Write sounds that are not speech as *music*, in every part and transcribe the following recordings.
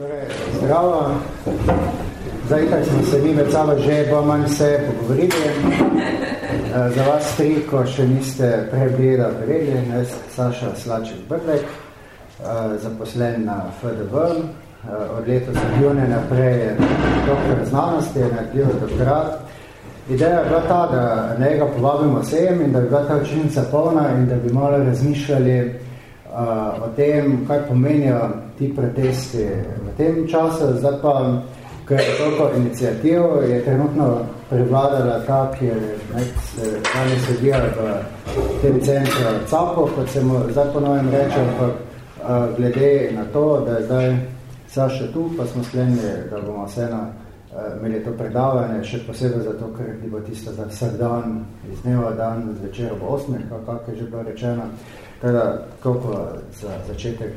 Torej, zdravo. Zdaj, kaj smo se mi sabo že bo manj vse pogovorili. Eh, za vas tri, ko še niste prebili, verjeli, jaz Saša Slaček Brdek, eh, zaposlen na FDV. Eh, od leta za june naprej je doktor znanosti, je naredil doktorat. Ideja je bila ta, da njega povabimo sem in da bi bila ta učenica polna in da bi malo razmišljali o tem, kaj pomenijo ti protesti v tem času. Zdaj pa, ko je toliko inicijativ, je trenutno prevladala ta, ki je nekaj sedijo v tem centru CAPO, kot se mu zdaj ponovim reče, pa uh, glede na to, da je zdaj Saša tu, pa smo sklenili, da bomo vseeno uh, imeli to predavanje, še posebej zato, ker je bo tisto za vsak dan, iz dneva dan, zvečer ob 8, kako je že bilo rečeno. Teda, koliko za začetek,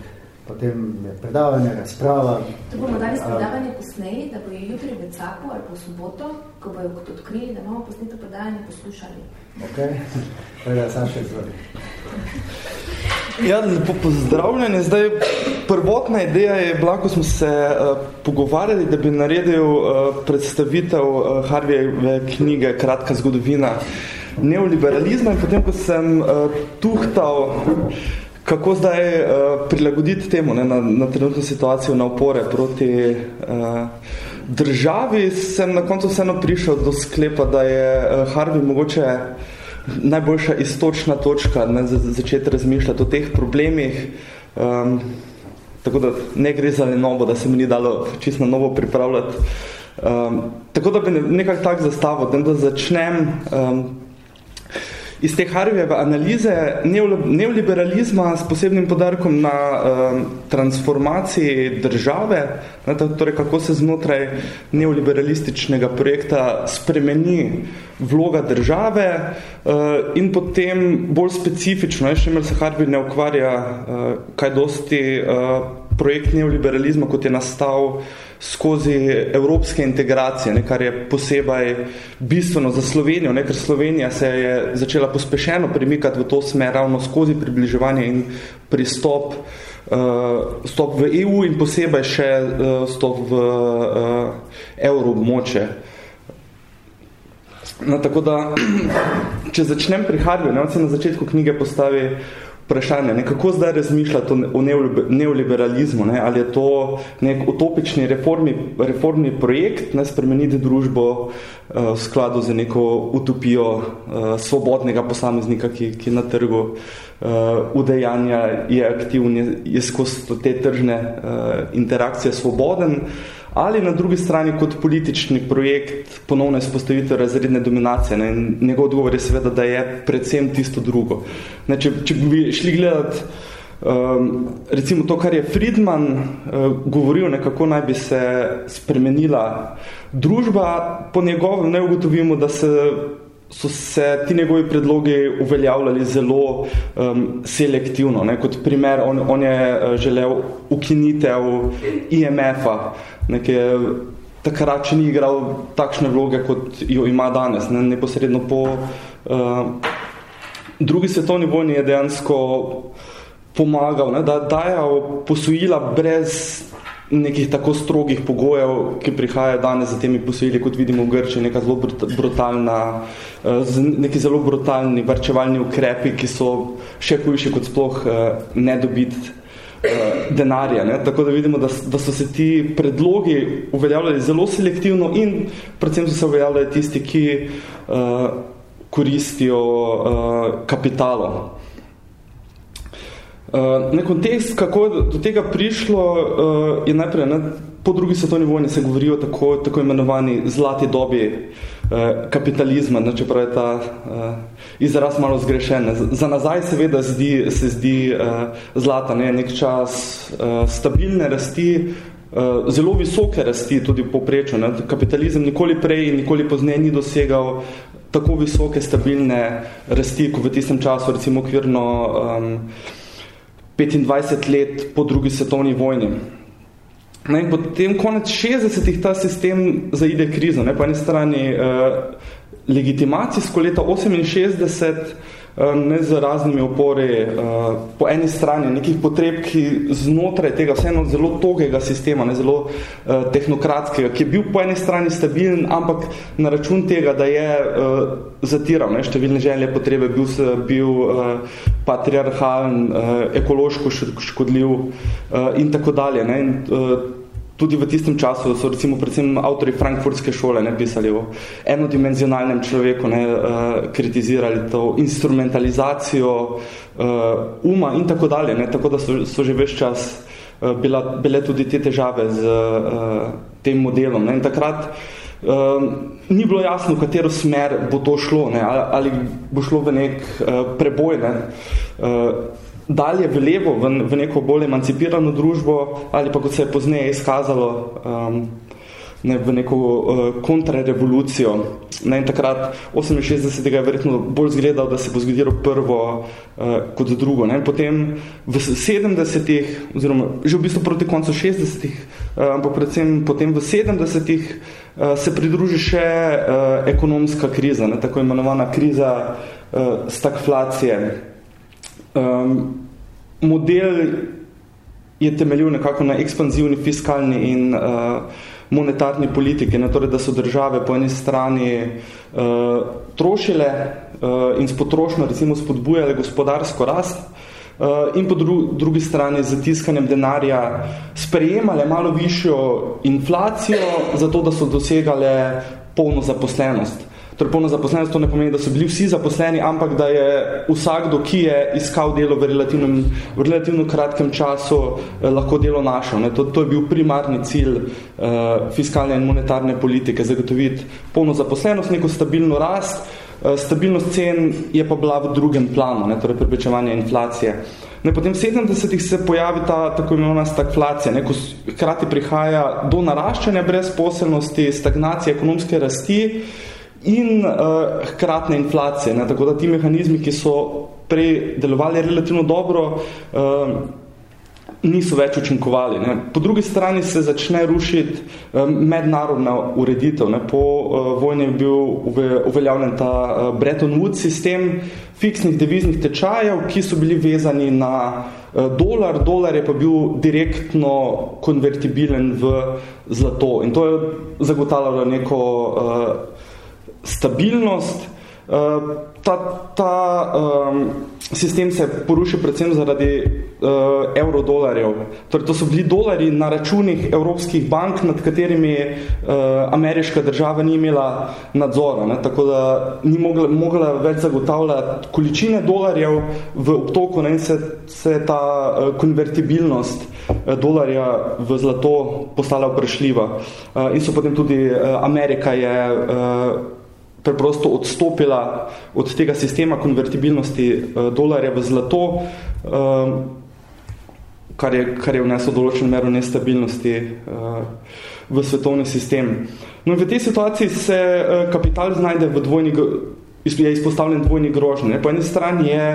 potem je predavanje, razprava. To bomo dali predavanje uh, posneji, da bojo jutri v Capu ali po soboto, ko bojo kot odkrili, da bomo posneto predavanje poslušali. Ok, teda Saša izvoli. Ja, lepo pozdravljeni. Zdaj, prvotna ideja je bila, ko smo se uh, pogovarjali, da bi naredil uh, predstavitev uh, Harveyjeve knjige Kratka zgodovina neoliberalizma in potem, ko sem uh, tuhtal, kako zdaj uh, prilagoditi temu ne, na, na trenutno situacijo, na opore proti uh, državi, sem na koncu vseeno prišel do sklepa, da je uh, Harvey mogoče najboljša istočna točka ne, za začeti razmišljati o teh problemih. Um, tako da ne gre za lenobo, da se mi ni dalo čisto na novo pripravljati. Um, tako da bi nekako tak zastavil, da začnem um, iz te Harveyjeve analize neoliberalizma s posebnim podarkom na uh, transformaciji države, ne, torej kako se znotraj neoliberalističnega projekta spremeni vloga države uh, in potem bolj specifično, še imel se Harvey ne ukvarja uh, kaj dosti uh, projekt neoliberalizma, kot je nastal uh, skozi evropske integracije, ne, kar je posebej bistveno za Slovenijo, ne, ker Slovenija se je začela pospešeno premikati v to smer ravno skozi približevanje in pristop uh, stop v EU in posebej še uh, stop v uh, evroobmoče. No, tako da, *clears throat* če začnem pri Harvey, ne, on se na začetku knjige postavi vprašanje, ne, kako zdaj razmišljati o neoliberalizmu, ne, ali je to nek utopični reformi, reformni projekt, ne, spremeniti družbo uh, v skladu z neko utopijo uh, svobodnega posameznika, ki, ki na trgu uh, udejanja je aktivni, je skozi te tržne uh, interakcije svoboden, uh, ali na drugi strani kot politični projekt ponovno izpostavitev razredne dominacije. Ne? Njegov odgovor je seveda, da je predvsem tisto drugo. Ne, če, če bi šli gledati um, recimo to, kar je Friedman uh, govoril, ne, kako naj bi se spremenila družba, po njegovem ne ugotovimo, da se so se ti njegovi predlogi uveljavljali zelo um, selektivno. Ne? Kot primer, on, on je uh, želel ukinitev IMF-a, je takrat še ni igral takšne vloge, kot jo ima danes. Ne? Neposredno po uh, drugi svetovni vojni je dejansko pomagal, ne? da dajal posojila brez nekih tako strogih pogojev, ki prihajajo danes za temi posojili, kot vidimo v Grči, neka zelo brutalna, uh, neki zelo brutalni varčevalni ukrepi, ki so še hujši kot sploh uh, ne dobiti Eh, denarja. Ne? Tako da vidimo, da, da so se ti predlogi uveljavljali zelo selektivno in predvsem so se uveljavljali tisti, ki uh, koristijo uh, kapitalo. Uh, na kontekst, kako je do tega prišlo, uh, je najprej, ne, po drugi svetovni vojni se govorijo tako, tako imenovani zlati dobi Eh, kapitalizma, ne, čeprav je ta uh, izraz malo zgrešen. Za nazaj seveda zdi, se zdi uh, zlata, ne, nek čas uh, stabilne rasti, uh, zelo visoke rasti tudi v poprečju. Ne. Kapitalizem nikoli prej in nikoli pozneje ni dosegal tako visoke stabilne rasti, kot v tistem času, recimo okvirno um, 25 let po drugi svetovni vojni. Ne, in potem konec 60-ih ta sistem zaide krizo. Ne, po eni strani uh, legitimacijsko leta 68 ne z raznimi opori, po eni strani nekih potreb, ki znotraj tega vseeno zelo togega sistema, ne zelo tehnokratskega, ki je bil po eni strani stabilen, ampak na račun tega, da je zatiral ne, številne želje potrebe, bil, bil patriarhalen, ekološko škodljiv in tako dalje. Ne. In, tudi v tistem času so recimo predvsem avtori frankfurtske šole ne, pisali o enodimenzionalnem človeku, ne, uh, kritizirali to instrumentalizacijo uh, uma in tako dalje, ne, tako da so, so že več čas uh, bila, bile tudi te težave z uh, tem modelom. Ne, in takrat uh, ni bilo jasno, v katero smer bo to šlo, ne, ali, ali bo šlo v nek uh, preboj, ne, uh, dalje v levo, v, v neko bolj emancipirano družbo, ali pa kot se je pozneje izkazalo, um, ne, v neko uh, kontrarevolucijo. Ne, in takrat 68. je verjetno bolj zgledal, da se bo zgodilo prvo uh, kot drugo. Ne. Potem v 70. oziroma že v bistvu proti koncu 60. Uh, ampak predvsem potem v 70. Uh, se pridruži še uh, ekonomska kriza, ne, tako imenovana kriza uh, stagflacije. Um, model je temeljil nekako na ekspanzivni fiskalni in uh, monetarni politiki, ne, torej, da so države po eni strani uh, trošile uh, in s potrošnjo recimo spodbujale gospodarsko rast uh, in po dru drugi strani z zatiskanjem denarja sprejemale malo višjo inflacijo, zato da so dosegale polno zaposlenost. Torej, polno zaposlenost to ne pomeni, da so bili vsi zaposleni, ampak da je vsakdo, ki je iskal delo v relativnem, v relativno kratkem času, eh, lahko delo našel. Ne. To, to je bil primarni cilj eh, fiskalne in monetarne politike, zagotoviti polno zaposlenost, neko stabilno rast. Eh, stabilnost cen je pa bila v drugem planu, ne, torej preprečevanje inflacije. Ne, potem v 70-ih se pojavi ta tako imenovana stagflacija, ne, ko krati prihaja do naraščanja brezposelnosti, stagnacije ekonomske rasti, in uh, hkratne inflacije. Ne? Tako da ti mehanizmi, ki so prej delovali relativno dobro, uh, niso več učinkovali. Ne? Po drugi strani se začne rušiti um, mednarodna ureditev. Ne? Po uh, vojni je bil uveljavljen ta uh, Bretton Woods sistem fiksnih deviznih tečajev, ki so bili vezani na uh, dolar. Dolar je pa bil direktno konvertibilen v zlato. In to je zagotavljalo neko uh, stabilnost. Uh, ta ta um, sistem se poruši predvsem zaradi uh, evrodolarjev. Torej, to so bili dolari na računih evropskih bank, nad katerimi uh, ameriška država ni imela nadzora. Ne? Tako da ni mogla, mogla več zagotavljati količine dolarjev v obtoku ne? in se, se ta uh, konvertibilnost uh, dolarja v zlato postala vprašljiva. Uh, in so potem tudi uh, Amerika je uh, preprosto odstopila od tega sistema konvertibilnosti uh, dolarja v zlato, uh, kar, je, kar je vneslo določen mero nestabilnosti uh, v svetovni sistem. No, v tej situaciji se kapital znajde v dvojni, je izpostavljen dvojni grožnje. Po eni strani je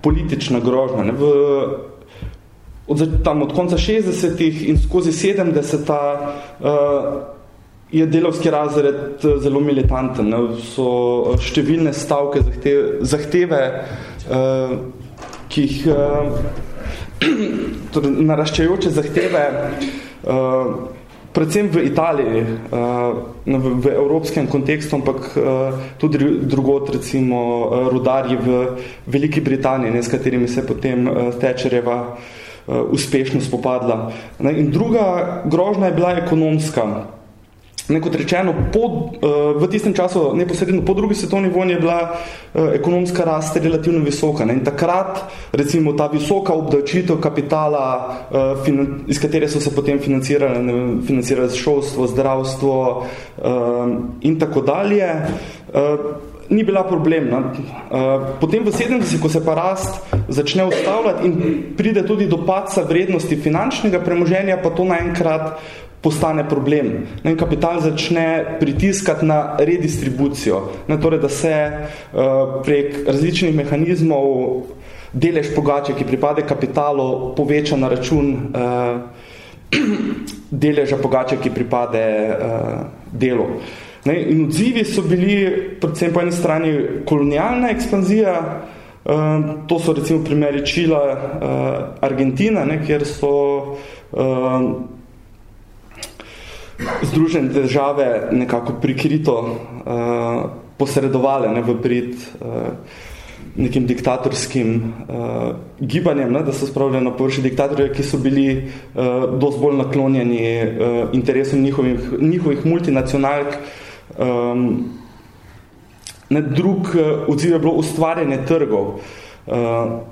politična grožnja. Ne? V, od, tam, od konca 60-ih in skozi 70-ta uh, je delovski razred eh, zelo militanten. Ne? So eh, številne stavke, zahteve, zahteve uh, ki jih uh, *clears throat* torej naraščajoče zahteve uh, predvsem v Italiji, uh, v, v evropskem kontekstu, ampak uh, tudi drugot, recimo uh, rudarji v Veliki Britaniji, ne, s katerimi se potem uh, Thatcherjeva uh, uspešno spopadla. Ne, in druga grožnja je bila ekonomska. Nekot rečeno, pod, uh, v tistem času, neposredno po drugi svetovni vojni, je bila uh, ekonomska rast relativno visoka. Ne? In takrat, recimo, ta visoka obdavčitev kapitala, finan, iz katere so se potem financirali, ne, financirali šolstvo, zdravstvo in tako dalje, ni bila problem. Ne? Potem v 70, ko se pa rast začne ustavljati in pride tudi do paca vrednosti finančnega premoženja, pa to naenkrat postane problem. Ne, kapital začne pritiskati na redistribucijo, ne, torej, da se uh, prek različnih mehanizmov delež pogače, ki pripade kapitalu, poveča na račun uh, *clears throat* deleža pogače, ki pripade uh, delu. Ne, in odzivi so bili predvsem po eni strani kolonialna ekspanzija, To so recimo primeri Čila, Argentina, ne, kjer so Združene države nekako prikrito posredovale ne, v prid nekim diktatorskim uh, gibanjem, ne, da so spravljali na površi diktatorje, ki so bili uh, dosti bolj naklonjeni uh, interesom njihovih, njihovih multinacionalk. Um, ne, drug uh, odziv je bilo ustvarjanje trgov. Uh,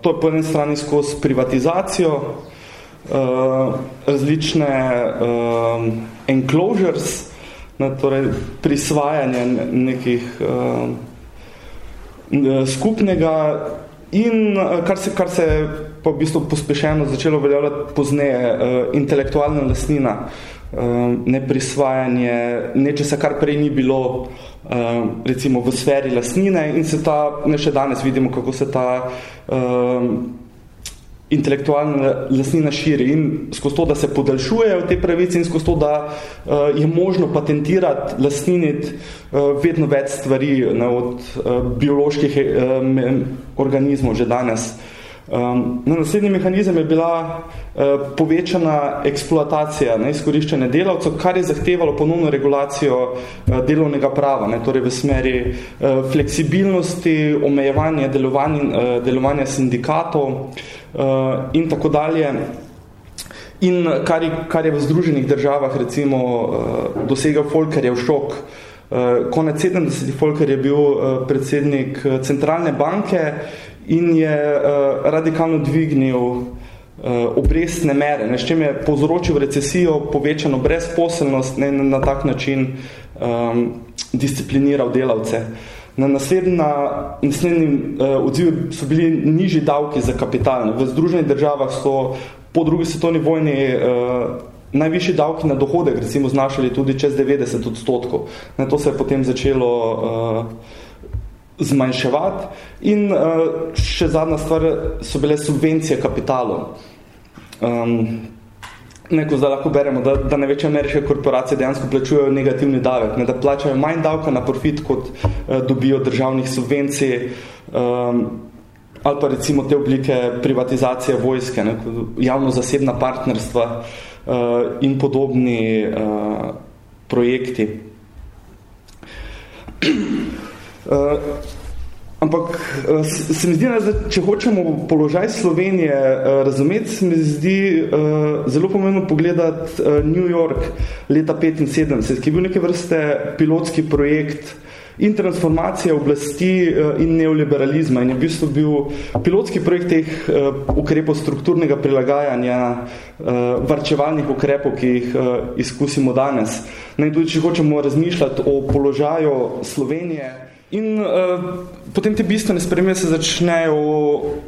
to je po eni strani skozi privatizacijo, uh, različne uh, enclosures, ne, torej prisvajanje nekih uh, skupnega in eh, kar se, kar se pa v bistvu pospešeno začelo veljavljati pozneje, eh, intelektualna lastnina, neprisvajanje, nečesa, kar prej ni bilo recimo v sferi lastnine in se ta, ne še danes vidimo, kako se ta intelektualna lasnina širi in skozi to, da se podaljšujejo te pravice in skozi to, da uh, je možno patentirati, lasniniti uh, vedno več stvari ne, od uh, bioloških uh, organizmov že danes. Um, na naslednji mehanizem je bila uh, povečana eksploatacija, ne, izkoriščanje delavcev, kar je zahtevalo ponovno regulacijo uh, delovnega prava, ne, torej v smeri uh, fleksibilnosti, omejevanja delovanja, uh, delovanja sindikatov, uh, in tako dalje. In kar je, kar je v Združenih državah recimo uh, dosegel Folker je v šok. Uh, konec 70. Folker je bil predsednik centralne banke in je radikalno dvignil obrestne mere, ne, s čem je povzročil recesijo, povečano brezposelnost, ne, na tak način um, discipliniral delavce. Uh, Na naslednja, naslednji uh, odziv so bili nižji davki za kapital. V Združenih državah so po drugi svetovni vojni uh, najvišji davki na dohodek recimo znašali tudi čez 90 odstotkov. Na to se je potem začelo uh, zmanjševati. In uh, še zadnja stvar so bile subvencije kapitalov. Um, neko zdaj lahko beremo, da, da največje ameriške korporacije dejansko plačujejo negativni davek, ne, da plačajo manj davka na profit, kot uh, dobijo državnih subvencij, um, ali pa recimo te oblike privatizacije vojske, ne, javno-zasebna partnerstva uh, in podobni uh, projekti. Uh, *clears throat* Ampak eh, se mi zdi, da če hočemo položaj Slovenije eh, razumeti, se mi zdi uh, zelo pomembno pogledati New York leta 75, ki je bil neke vrste pilotski projekt in transformacija oblasti in neoliberalizma in je v bistvu bil pilotski projekt teh ukrepov strukturnega prilagajanja varčevalnih ukrepov, ki jih izkusimo danes. Ne, tudi, če hočemo razmišljati o položaju Slovenije, In uh, potem te bistvene spremembe se začnejo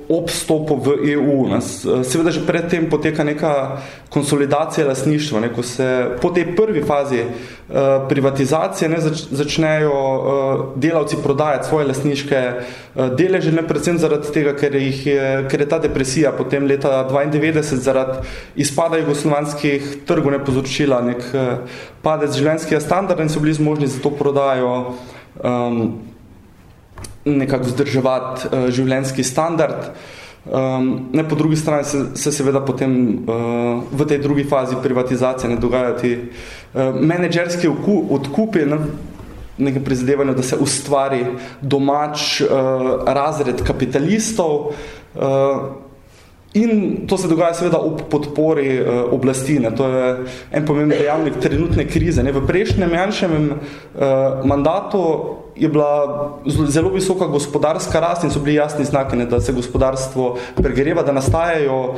ob stopu v EU. Nas, uh, seveda že predtem poteka neka konsolidacija lasništva, ne, ko se po tej prvi fazi uh, privatizacije ne, zač, začnejo uh, delavci prodajati svoje lasniške uh, deleže, ne predvsem zaradi tega, ker, jih je, ker je ta depresija potem leta 92 zaradi izpada jugoslovanskih trgov ne povzročila nek uh, padec življenjskega standarda in so bili zmožni za to prodajo um, nekako vzdrževati uh, življenjski standard. Um, ne, po drugi strani se, se seveda potem uh, v tej drugi fazi privatizacije ne dogajajo ti uh, menedžerski odkupi, ne, nekaj prizadevanja, da se ustvari domač uh, razred kapitalistov, uh, In to se dogaja seveda ob podpori uh, oblasti. Ne. To je en pomemben dejavnik trenutne krize. Ne. V prejšnjem Janševem uh, mandatu je bila zelo visoka gospodarska rast in so bili jasni znaki, ne, da se gospodarstvo pregreva, da nastajajo uh,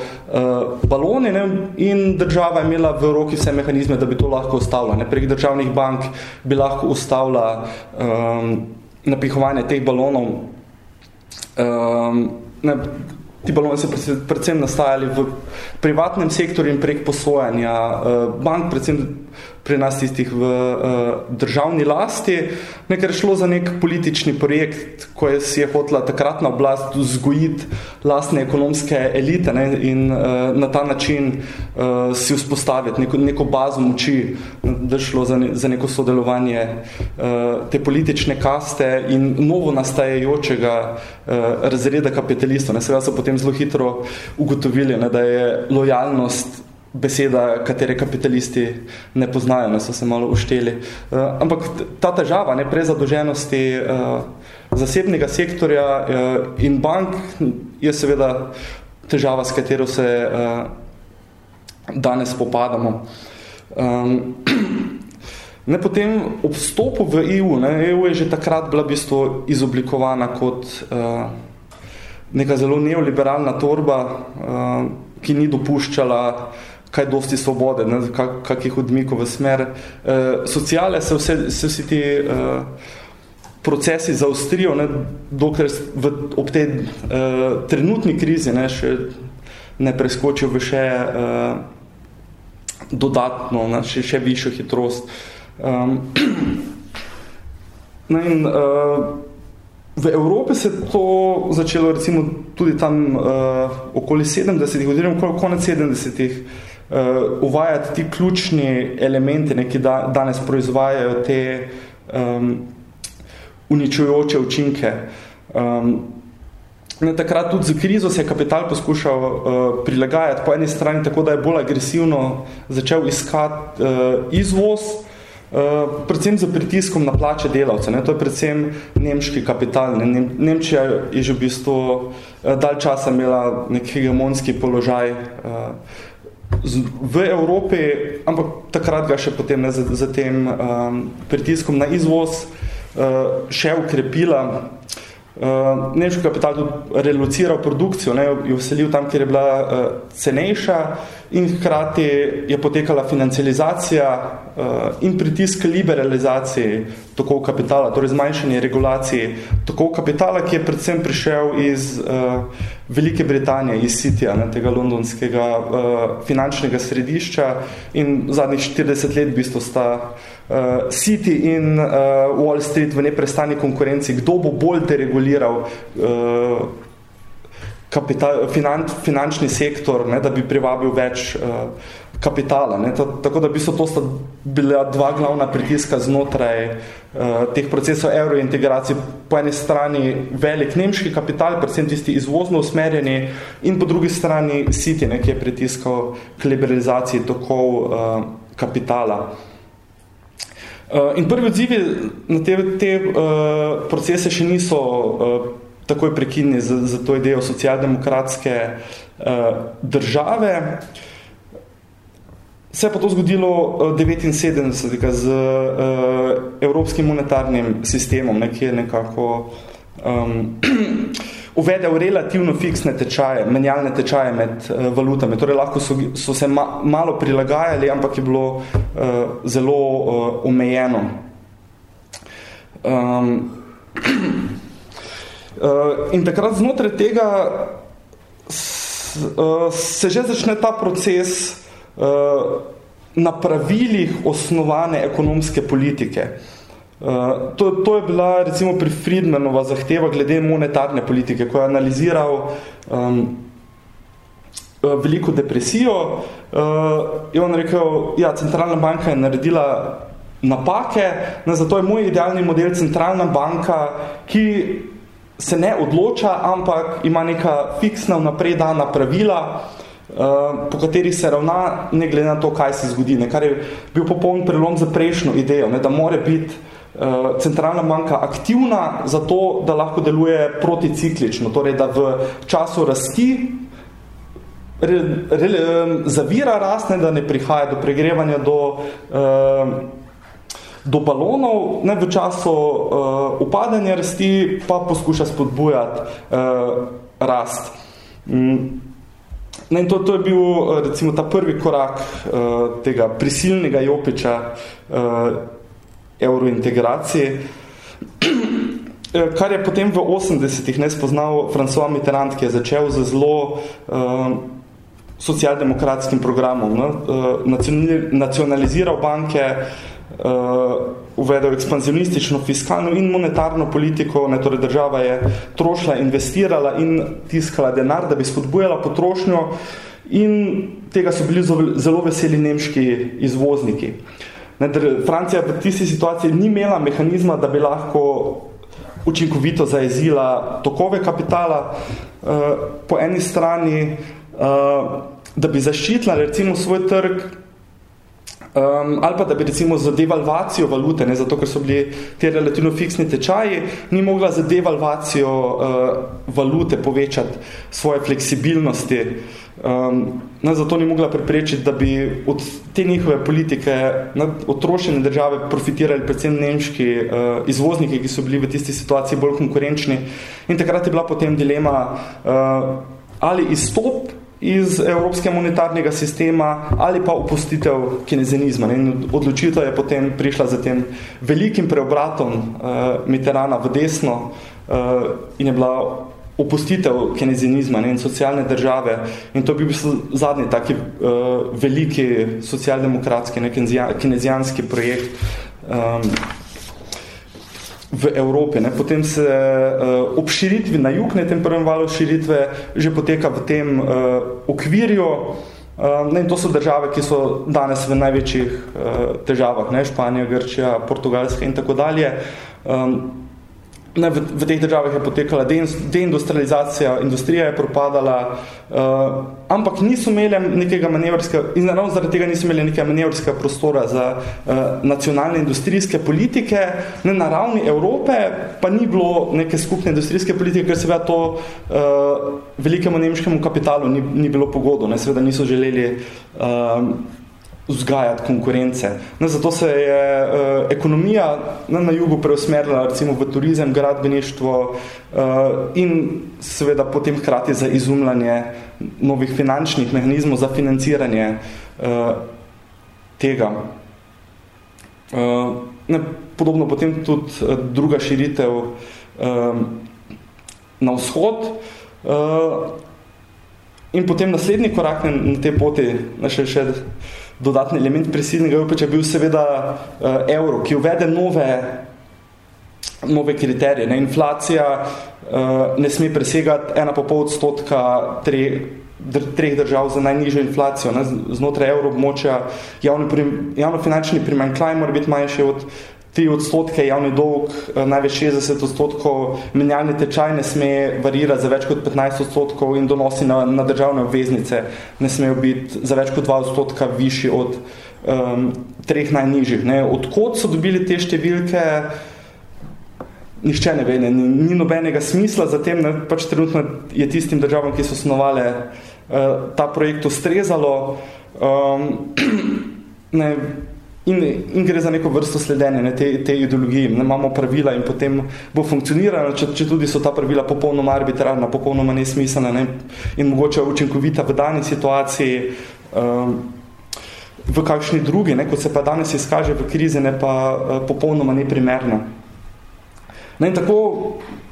baloni ne, in država je imela v roki vse mehanizme, da bi to lahko ustavila. Ne. Prek državnih bank bi lahko ustavila um, napihovanje teh balonov. Um, ne, ti baloni so predvsem nastajali v privatnem sektorju in prek posojanja uh, bank, predvsem pri nas tistih v uh, državni lasti. Nekaj je šlo za nek politični projekt, ko je si je hotela takratna oblast vzgojiti lastne ekonomske elite ne, in uh, na ta način uh, si vzpostaviti neko, neko bazo moči da šlo za, ne, za neko sodelovanje uh, te politične kaste in novo nastajajočega uh, razreda kapitalistov. Ne, seveda so potem zelo hitro ugotovili, ne, da je lojalnost beseda, katere kapitalisti ne poznajo, ne so se malo ušteli. Uh, ampak ta težava ne, prezadoženosti uh, zasebnega sektorja uh, in bank je seveda težava, s katero se uh, danes popadamo. Um, *clears throat* ne, potem ob vstopu v EU, ne, EU je že takrat bila v bistvu izoblikovana kot uh, neka zelo neoliberalna torba, uh, ki ni dopuščala kaj dosti svobode, ne, kak, kakih odmikov v smer. Uh, sociale se vse, se vsi ti uh, procesi zaostrijo, ne, dokler v, ob tej uh, trenutni krizi ne, še ne preskočijo v še uh, dodatno, ne, še, še višjo hitrost. Um, *clears throat* no in, uh, v Evropi se to začelo recimo tudi tam uh, okoli 70-ih, oziroma konec 70-ih, uh, uvajati ti ključni elementi, ne, ki da, danes proizvajajo te um, uničujoče učinke. Um, Ne, takrat tudi z krizo se je kapital poskušal uh, prilagajati po eni strani tako, da je bolj agresivno začel iskati uh, izvoz, uh, predvsem za pritiskom na plače delavce. Ne. To je predvsem nemški kapital. Ne. Nemčija je že v bistvu uh, dalj časa imela nek hegemonski položaj uh, v Evropi, ampak takrat ga še potem ne, za, za tem um, pritiskom na izvoz uh, še ukrepila. Uh, nemški kapital tudi reluciral produkcijo, ne, jo vselil tam, kjer je bila uh, cenejša in hkrati je potekala financializacija uh, in pritisk liberalizaciji tokov kapitala, torej zmanjšanje regulaciji tokov kapitala, ki je predvsem prišel iz uh, Velike Britanije, iz Cityja, ne, tega londonskega uh, finančnega središča in zadnjih 40 let v bistvu sta uh, uh, City in uh, Wall Street v neprestani konkurenci, kdo bo bolj dereguliral uh, kapital, finan, finančni sektor, ne, da bi privabil več uh, kapitala. Ne. Tako da bi so to sta bila dva glavna pritiska znotraj uh, teh procesov eurointegracije. Po eni strani velik nemški kapital, predvsem tisti izvozno usmerjeni, in po drugi strani City, ne, ki je pritiskal k liberalizaciji tokov uh, kapitala. Uh, in prvi odzivi na te, te uh, procese še niso uh, takoj prekinjeni za, za to idejo socialdemokratske uh, države. Se je pa to zgodilo uh, 79 z uh, Evropskim monetarnim sistemom, ne, ki je nekako um, uvedel relativno fiksne tečaje, menjalne tečaje med uh, valutami. Torej lahko so, so se ma, malo prilagajali, ampak je bilo uh, zelo uh, omejeno. Um, uh, *clears throat* in takrat znotraj tega s, uh, se že začne ta proces uh, na pravilih osnovane ekonomske politike. Uh, Uh, to, to je bila recimo pri Friedmanova zahteva glede monetarne politike, ko je analiziral um, veliko depresijo. Uh, je on rekel, ja, centralna banka je naredila napake, ne, zato je moj idealni model centralna banka, ki se ne odloča, ampak ima neka fiksna vnaprej dana pravila, uh, po kateri se ravna, ne glede na to, kaj se zgodi. Ne, kar je bil popoln prelom za prejšnjo idejo, ne, da more biti Eh, centralna banka aktivna zato, da lahko deluje proticiklično, torej da v času rasti re, re, zavira rastne, da ne prihaja do pregrevanja do, do balonov, ne v času uh, upadanja rasti pa poskuša spodbujati uh, rast. Mm. Ne, in to, to je bil recimo ta prvi korak uh, tega prisilnega jopiča uh, eurointegracije, *clears throat* kar je potem v 80-ih ne spoznal François Mitterrand, ki je začel z zelo uh, socialdemokratskim programom. Ne? Uh, nacionaliziral banke, uh, uvedel ekspanzionistično fiskalno in monetarno politiko, ne, torej država je trošila, investirala in tiskala denar, da bi spodbujala potrošnjo in tega so bili zelo veseli nemški izvozniki. Ne, Francija v tisti situaciji ni imela mehanizma, da bi lahko učinkovito zaezila tokove kapitala uh, po eni strani, uh, da bi zaščitila recimo svoj trg Um, ali pa da bi recimo za devalvacijo valute, ne, zato ker so bili te relativno fiksni tečaji, ni mogla za devalvacijo uh, valute povečati svoje fleksibilnosti. Um, ne, zato ni mogla preprečiti, da bi od te njihove politike otrošene države profitirali predvsem nemški uh, izvozniki, ki so bili v tisti situaciji bolj konkurenčni. In takrat je bila potem dilema uh, ali izstop iz evropskega monetarnega sistema ali pa opustitev kinezenizma. In odločitev je potem prišla za tem velikim preobratom uh, Mitterana v desno uh, in je bila opustitev kinezenizma ne, in socialne države. In to bi bil zadnji taki uh, veliki socialdemokratski, ne, kinezijanski projekt. Um, v Evropi. Ne. Potem se uh, ob širitvi na jug, ne tem prvem valu širitve, že poteka v tem uh, okvirju. Uh, ne, in to so države, ki so danes v največjih uh, težavah, ne, Španija, Grčija, Portugalska in tako dalje. Um, ne, v, v teh državah je potekala deindustrializacija, industrija je propadala, uh, ampak niso imeli nekega manevrskega, in naravno zaradi tega niso imeli nekega manevrskega prostora za uh, nacionalne industrijske politike, ne, na ravni Evrope pa ni bilo neke skupne industrijske politike, ker seveda to uh, velikemu nemškemu kapitalu ni, ni bilo pogodo, ne, seveda niso želeli uh, vzgajati konkurence. No, zato se je uh, ekonomija na, na jugu preusmerila recimo v turizem, gradbeništvo uh, in seveda potem hkrati za izumljanje novih finančnih mehanizmov za financiranje uh, tega. Uh, ne, podobno potem tudi uh, druga širitev um, na vzhod uh, in potem naslednji korak na, na te poti, še, še dodatni element prisilnega upeća je bil seveda uh, evro, ki uvede nove, nove kriterije. Ne? Inflacija uh, ne sme presegati 1,5 odstotka tre, treh držav za najnižjo inflacijo. Ne? Znotraj evroobmočja javno, javno finančni primanjkljaj mora biti manjši od 3 odstotke, javni dolg, eh, največ 60 odstotkov, menjalni tečaj ne sme varirati za več kot 15 odstotkov in donosi na, na državne obveznice ne smejo biti za več kot 2 odstotka višji od um, treh najnižjih. Ne. Odkot so dobili te številke, nišče ne ve, ne, ni, ni nobenega smisla, zatem ne, pač trenutno je tistim državam, ki so osnovale uh, ta projekt ustrezalo. Um, *clears throat* ne, In, in gre za neko vrsto sledenja ne, te, te ideologiji. Ne, imamo pravila in potem bo funkcionirano, če, če tudi so ta pravila popolnoma arbitrarna, popolnoma nesmiselna ne, in mogoče učinkovita v dani situaciji, um, v kakšni drugi, ne, kot se pa danes izkaže v krizi, ne pa uh, popolnoma neprimerna. Ne, in tako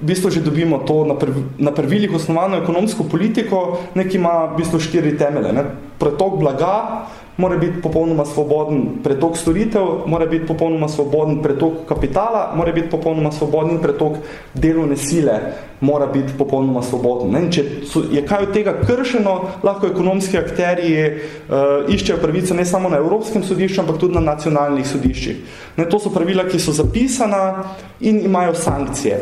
v bistvu že dobimo to na, prv, na pravilih osnovano ekonomsko politiko, ne, ki ima v bistvu štiri temele. Ne, pretok blaga, mora biti popolnoma svoboden pretok storitev, mora biti popolnoma svoboden pretok kapitala, mora biti popolnoma svoboden pretok delovne sile, mora biti popolnoma svoboden. Ne? Če je kaj od tega kršeno, lahko ekonomski akteriji uh, iščejo pravice ne samo na Evropskem sodišču, ampak tudi na nacionalnih sodiščih. Ne? To so pravila, ki so zapisana in imajo sankcije.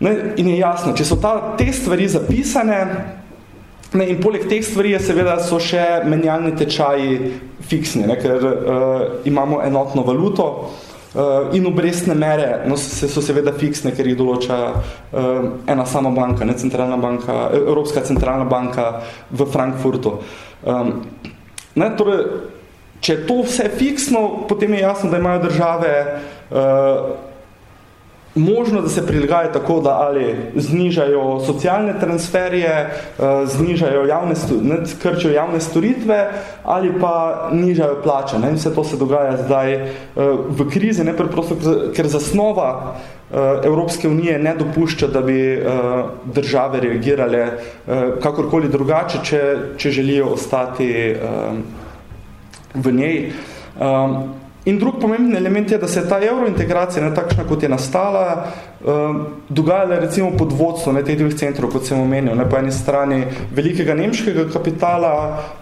Ne? In je jasno, če so ta, te stvari zapisane, Ne, in poleg teh stvari je seveda so še menjalni tečaji fiksni, ne, ker uh, imamo enotno valuto uh, in obrestne mere no, se, so seveda fiksne, ker jih določa uh, ena sama banka, ne, centralna banka, Evropska centralna banka v Frankfurtu. Um, ne, torej, če je to vse fiksno, potem je jasno, da imajo države uh, možno, da se prilagajajo tako, da ali znižajo socialne transferje, eh, znižajo javne, krčijo javne storitve ali pa nižajo plače. Ne? Vse to se dogaja zdaj eh, v krizi, ne preprosto, ker zasnova eh, Evropske unije ne dopušča, da bi države reagirale kakorkoli drugače, če, če želijo ostati v njej. In drug pomemben element je, da se ta eurointegracija, ne takšna kot je nastala, uh, dogajala recimo pod vodstvo ne, teh dveh centrov, kot sem omenil. Ne, po eni strani velikega nemškega kapitala,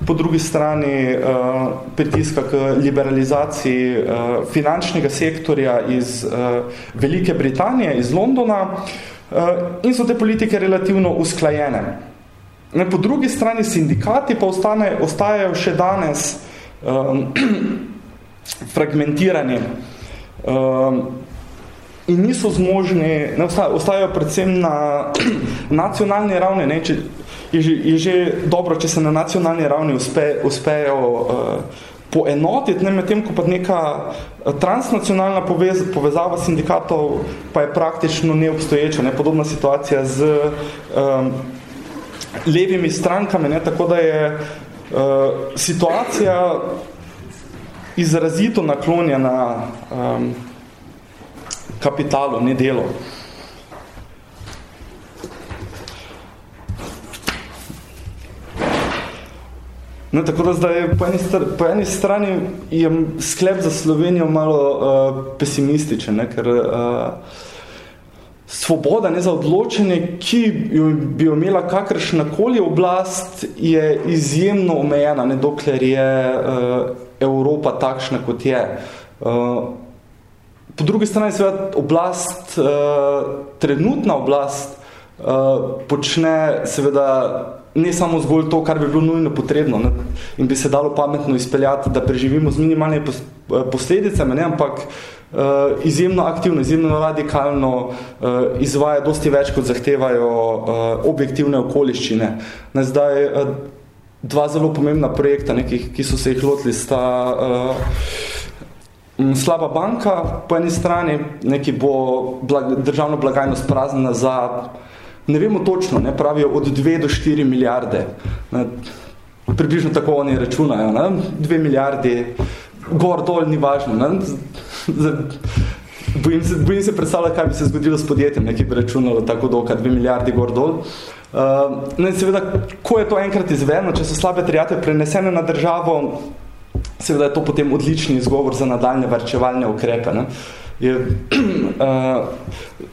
po drugi strani uh, pritiska k liberalizaciji uh, finančnega sektorja iz uh, Velike Britanije, iz Londona uh, in so te politike relativno usklajene. Ne, po drugi strani sindikati pa ostane, ostajajo še danes um, fragmentirani um, in niso zmožni, ne, ostajajo predvsem na *clears throat* nacionalni ravni, ne, če, je, že, je že dobro, če se na nacionalni ravni uspe, uspejo uh, poenotiti, ne, med tem, ko pa neka uh, transnacionalna povez, povezava sindikatov pa je praktično neobstoječa, ne, podobna situacija z um, levimi strankami, ne, tako da je uh, situacija izrazito naklonjena um, kapitalu, ne delo. No, tako da zdaj po eni, po eni strani je sklep za Slovenijo malo uh, pesimističen, ne, ker uh, svoboda ne, za odločenje, ki bi imela kakršnakoli oblast, je izjemno omejena, ne, dokler je uh, Evropa takšna, kot je. Uh, po drugi strani seveda oblast, uh, trenutna oblast, uh, počne seveda ne samo zgolj to, kar bi bilo nujno potrebno ne? in bi se dalo pametno izpeljati, da preživimo z minimalnimi posledicami, ne? ampak uh, izjemno aktivno, izjemno radikalno uh, izvaja dosti več, kot zahtevajo uh, objektivne okoliščine. Ne? Zdaj, uh, dva zelo pomembna projekta, nekih, ki so se jih lotili, sta uh, slaba banka po eni strani, neki bo blag, državno blagajno spraznena za, ne vemo točno, ne, pravijo od 2 do 4 milijarde. Ne, približno tako oni računajo, ne, 2 milijardi, gor, dol, ni važno. Ne, z, bojim, se, bojim se predstavljati, kaj bi se zgodilo s podjetjem, ne, ki bi računalo tako dolga, 2 milijardi gor, dol. Uh, Uh, ne, seveda, ko je to enkrat izvedeno, če so slabe trijate prenesene na državo, seveda je to potem odlični izgovor za nadaljne varčevalne ukrepe. Ne. Je, *clears throat* uh,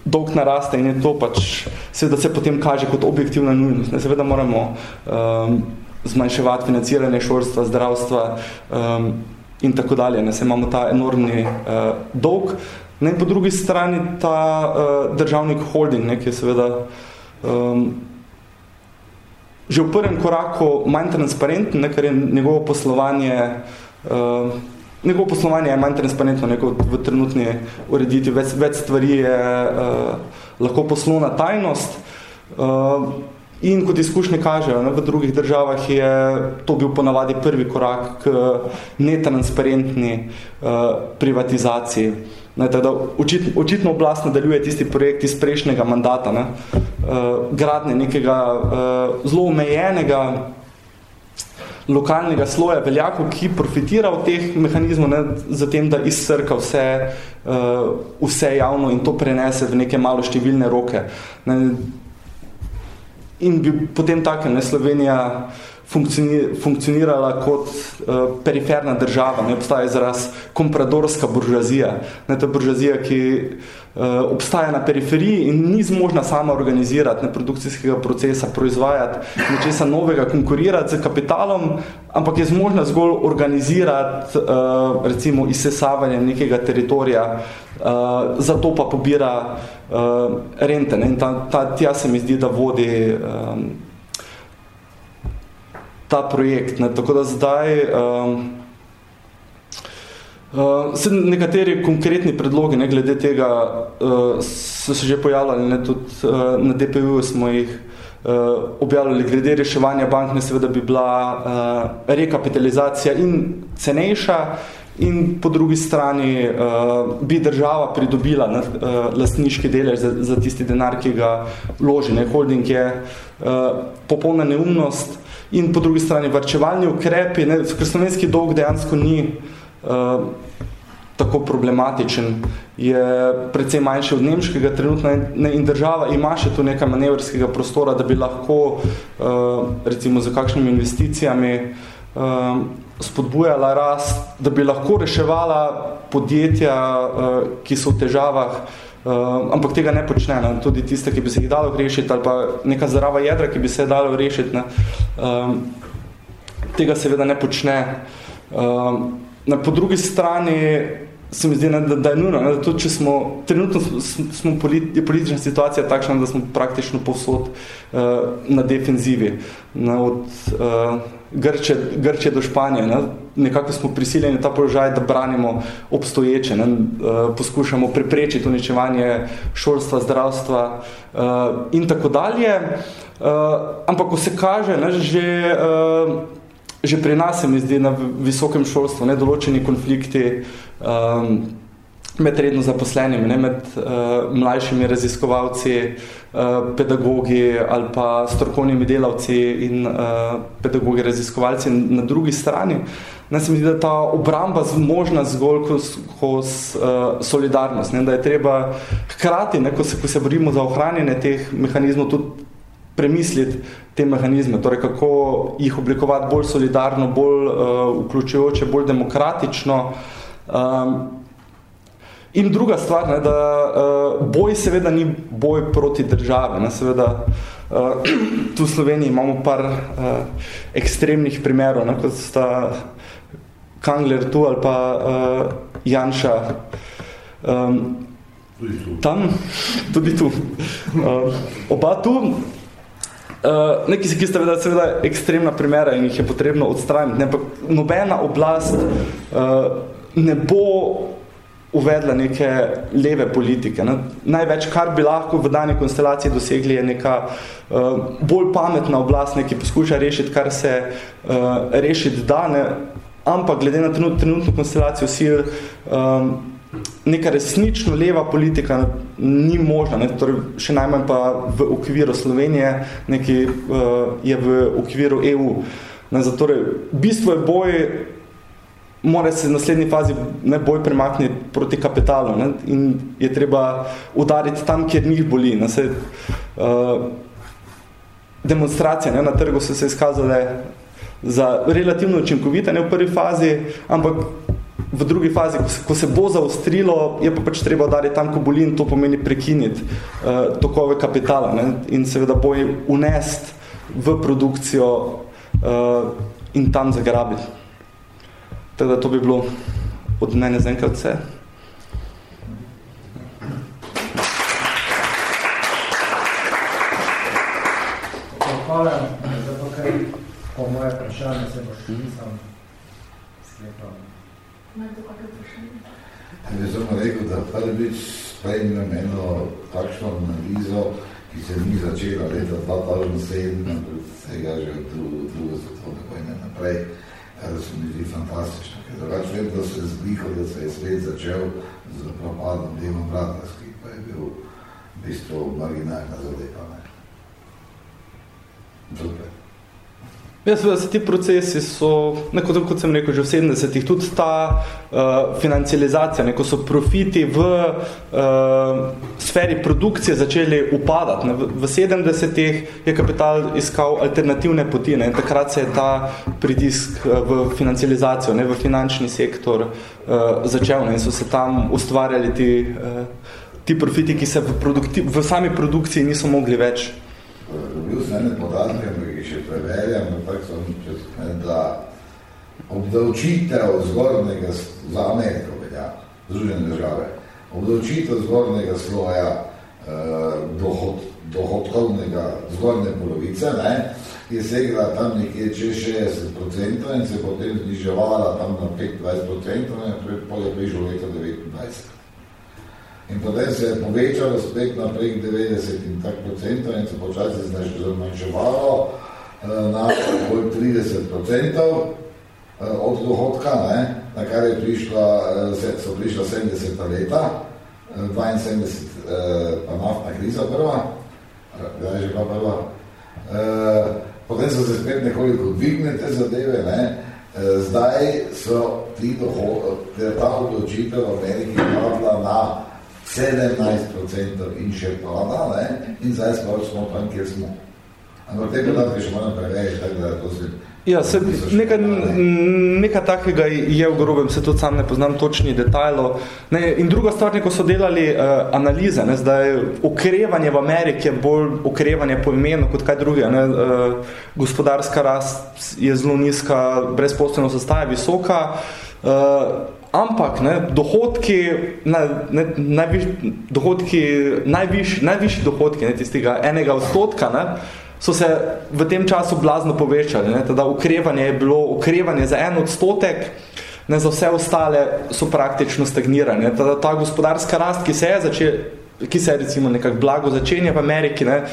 dolg naraste in je to pač, seveda se potem kaže kot objektivna nujnost. Ne. Seveda moramo um, zmanjševati financiranje šolstva, zdravstva um, in tako dalje. Ne. Se imamo ta enormni uh, dolg. Ne, po drugi strani ta uh, državnik holding, ne, ki je seveda um, že v prvem koraku manj transparenten, ne, ker je njegovo poslovanje, uh, njegovo poslovanje je manj transparentno neko v trenutni urediti, več, več stvari je uh, lahko poslovna tajnost. Uh, in kot izkušnje kažejo, ne, v drugih državah je to bil ponavadi prvi korak k netransparentni uh, privatizaciji. Ne, teda očitno, očitno oblast nadaljuje tisti projekt iz prejšnjega mandata, ne, uh, gradnje nekega uh, zelo omejenega lokalnega sloja veljakov, ki profitira od teh mehanizmov, ne, zatem, da izsrka vse, uh, vse javno in to prenese v neke malo številne roke. Ne, in bi potem take, ne, Slovenija uh, funkcionirala kot uh, periferna država, ne obstaja izraz kompradorska buržazija. Ne, to je buržazija, ki uh, obstaja na periferiji in ni zmožna sama organizirati ne, produkcijskega procesa, proizvajati nečesa novega, konkurirati z kapitalom, ampak je zmožna zgolj organizirati uh, recimo izsesavanje nekega teritorija, uh, zato pa pobira uh, rente. Ne, in ta, ta tja se mi zdi, da vodi um, ta projekt. Ne. Tako da zdaj um, uh, se nekateri konkretni predlogi ne, glede tega uh, so se že pojavljali, ne, tudi uh, na DPU smo jih uh, objavljali glede reševanja bank, ne seveda bi bila uh, rekapitalizacija in cenejša in po drugi strani uh, bi država pridobila ne, uh, lastniški delež za, za tisti denar, ki ga vloži. Ne. Holding je uh, popolna neumnost, in po drugi strani varčevalni ukrepi, ne, ker slovenski dolg dejansko ni uh, tako problematičen, je precej manjši od nemškega trenutno ne, in država ima še tu nekaj manevrskega prostora, da bi lahko uh, recimo za kakšnimi investicijami uh, spodbujala rast, da bi lahko reševala podjetja, ki so v težavah, ampak tega ne počne. Ne? Tudi tiste, ki bi se jih dalo rešiti, ali pa neka zdrava jedra, ki bi se dalo rešiti, ne? tega seveda ne počne. Na, po drugi strani se mi zdi, ne, da, da je nujno, ne, da tudi če smo, trenutno smo politi, je politična situacija takšna, da smo praktično povsod uh, na defenzivi, ne, od uh, Grče, Grče do Španije, ne, nekako smo prisiljeni ta položaj, da branimo obstoječe, ne, uh, poskušamo preprečiti uničevanje šolstva, zdravstva uh, in tako dalje, uh, ampak ko se kaže, ne, že uh, že pri nas se mi zdi na visokem šolstvu, ne, določeni konflikti um, med redno zaposlenimi, ne, med uh, mlajšimi raziskovalci, uh, pedagogi ali pa strokovnimi delavci in uh, pedagogi raziskovalci na drugi strani. Ne, se mi zdi, da ta obramba možna zgolj kot uh, solidarnost, ne, da je treba hkrati, ne, ko, se, ko se borimo za ohranjanje teh mehanizmov, tudi premisliti te mehanizme, torej kako jih oblikovati bolj solidarno, bolj uh, vključujoče, bolj demokratično. Um, in druga stvar, ne, da uh, boj seveda ni boj proti države. Ne, seveda, uh, tu v Sloveniji imamo par uh, ekstremnih primerov, ne, kot sta Kangler tu ali pa uh, Janša. Um, tudi tu. Tam, tudi tu. Uh, oba tu, Uh, neki si, ki sta vedela, seveda ekstremna primera in jih je potrebno odstraniti, ne, pa nobena oblast uh, ne bo uvedla neke leve politike. Ne. Največ, kar bi lahko v dani konstelaciji dosegli, je neka uh, bolj pametna oblast, ki poskuša rešiti, kar se uh, rešiti da, ne. ampak glede na trenutno konstelacijo sil, um, neka resnično leva politika ni možna, ne? Torej, še najmanj pa v okviru Slovenije, neki uh, je v okviru EU. Ne? Zatorej, bistvo je boj, mora se v naslednji fazi ne boj premakniti proti kapitalu ne? in je treba udariti tam, kjer njih boli. Ne? Se, uh, demonstracije ne? na trgu so se izkazale za relativno učinkovite, ne v prvi fazi, ampak v drugi fazi, ko se, ko se bo zaostrilo, je pa pač treba dariti tam, ko boli in to pomeni prekiniti uh, tokove kapitala ne? in seveda boj unest v produkcijo uh, in tam zagrabiti. Tako da to bi bilo od mene zaenkrat vse. Hvala, zato ker po moje vprašanje se boš sam sklepal. Jaz sem rekel, da prvič spremljam eno takšno analizo, ki se ni začela leta 2007, ampak vsega že od druge svetovne vojne naprej, kar se mi zdi fantastično. Ker drugač vem, da se je zbliho, da se je svet začel z propadom Demo Bratarski, pa je bil v bistvu marginalna zadeva. Super. Ja, seveda se ti procesi so, neko, kot sem rekel, že v 70-ih, tudi ta uh, financializacija, neko so profiti v uh, sferi produkcije začeli upadati. Ne. V, v 70-ih je kapital iskal alternativne poti ne. in takrat se je ta pritisk uh, v financializacijo, ne, v finančni sektor uh, začel ne. in so se tam ustvarjali ti, uh, ti profiti, ki se v, v sami produkciji niso mogli več. Dobil sem ene podatke, preverjam, ampak sem čez da obdavčitev zgornjega, za Ameriko velja, Združene države, obdavčitev zgornjega sloja eh, dohod, dohodkovnega zgornje polovice, ne, je segla tam nekje čez 60% in se potem zniževala tam na 25% in pol je prišlo leta 29. In potem se je povečalo spet na prek 90 in tak procentov in se počasi zmanjševalo, na bolj 30 procentov eh, od dohodka, ne, na kar je prišla, eh, so prišla 70 leta, 72 eh, pa naftna kriza prva, kdaj je že pa prva, potem so se spet nekoliko dvigne te zadeve, ne, zdaj so ti dohod, ta odločitev v Ameriki padla na 17% in še pada, ne, in zdaj smo tam, kjer smo. Ampak te podatke še moram preveč, tako da to se Ja, se, nekaj, nekaj takega je v grobem, se tudi sam ne poznam točni detajlo. Ne, in druga stvar, ko so delali uh, analize, ne, zdaj okrevanje v Ameriki je bolj okrevanje po imenu kot kaj drugega. Ne, uh, gospodarska rast je zelo nizka, brezposobnost ostaja visoka, uh, ampak ne, dohodki, na, ne, najviš, dohodki najviš, najvišji dohodki ne, tistega enega odstotka, ne, so se v tem času blazno povečali. Ne? Teda ukrevanje je bilo ukrevanje za en odstotek, ne za vse ostale so praktično stagnirane. Teda ta gospodarska rast, ki se je začel, ki se je recimo nekako blago začenja v Ameriki, ne,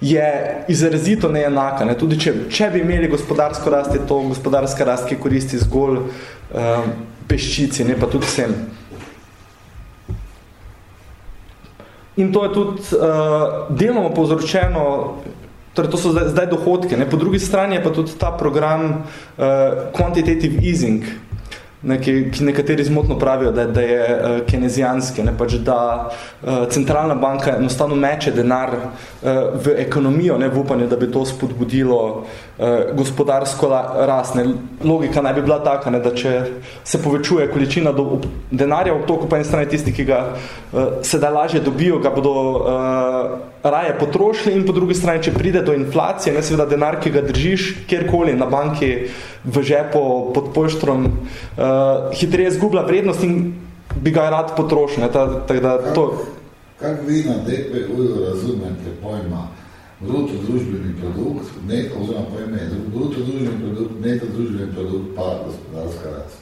je izrazito neenaka. Ne? Tudi če, če bi imeli gospodarsko rast, je to gospodarska rast, ki koristi zgolj um, peščici, ne pa tudi vsem. In to je tudi uh, deloma povzročeno Torej, to so zdaj, zdaj dohodke. Ne? Po drugi strani je pa tudi ta program uh, quantitative easing, ne, ki, ki nekateri zmotno pravijo, da, da je uh, kenezijanski, ne, pač, da uh, centralna banka enostavno meče denar uh, v ekonomijo, ne, v upanju, da bi to spodbudilo uh, gospodarsko rast. Ne. Logika naj bi bila taka, ne, da če se povečuje količina do, denarja v toku, pa en strani tisti, ki ga uh, sedaj lažje dobijo, ga bodo uh, raje potrošili in po drugi strani, če pride do inflacije, ne, seveda denar, ki ga držiš kjerkoli na banki, v žepo pod poštrom, uh, hitreje zgubila vrednost in bi ga rad potrošil. Ne, ta, tak da, kak, to... kak vi na DPU razumete pojma bruto družbeni produkt, neto, oziroma pojme, bruto družbeni produkt, neto družbeni produkt, pa gospodarska rast?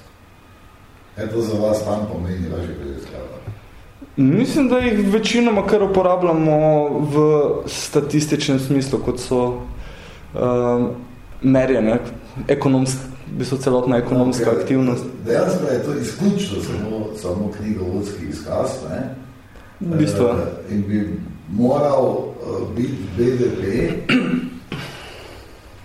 Eto za vas tam pomeni vaše predeskava. Mislim, da jih večinoma kar uporabljamo v statističnem smislu, kot so uh, merjene ekonomsk, bi so celotna ekonomska no, aktivnost. Dejansko je to izključno samo, samo knjigovodski izkaz, ne? V bistvu. Uh, in bi moral uh, biti BDP,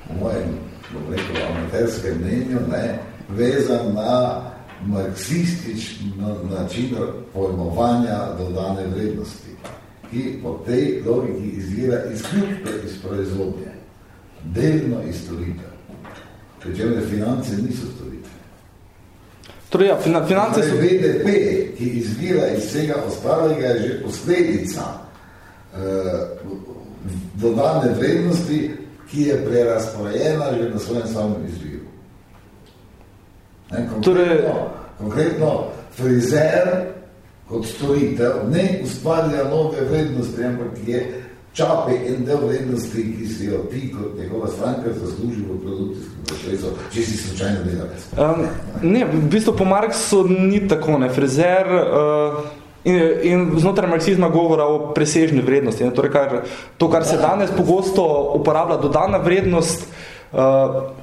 v mojem, bom rekel, amaterskem mnenju, ne, vezan na marksistično način pojmovanja dodane vrednosti, ki po tej logiki izvira izključno iz proizvodnje, delno iz storitev. Pričemer, finance niso storitve. Torej, ja, finance so... BDP, ki izvira iz vsega ostalega, je že posledica eh, dodane vrednosti, ki je prerasporejena že na svojem samem izviru. Ne, konkretno, torej... konkretno, frizer kot storitev ne ustvarja nove vrednosti, ampak je čapi en del vrednosti, ki si jo ti kot njegova stranka zasluži v produkcijskem procesu, če si slučajno delavec. Um, ne, v bistvu po Marksu ni tako, ne, frizer uh, in, in znotraj marksizma govora o presežni vrednosti. Ne, torej, kar, to, kar se danes pogosto uporablja dodana vrednost, uh,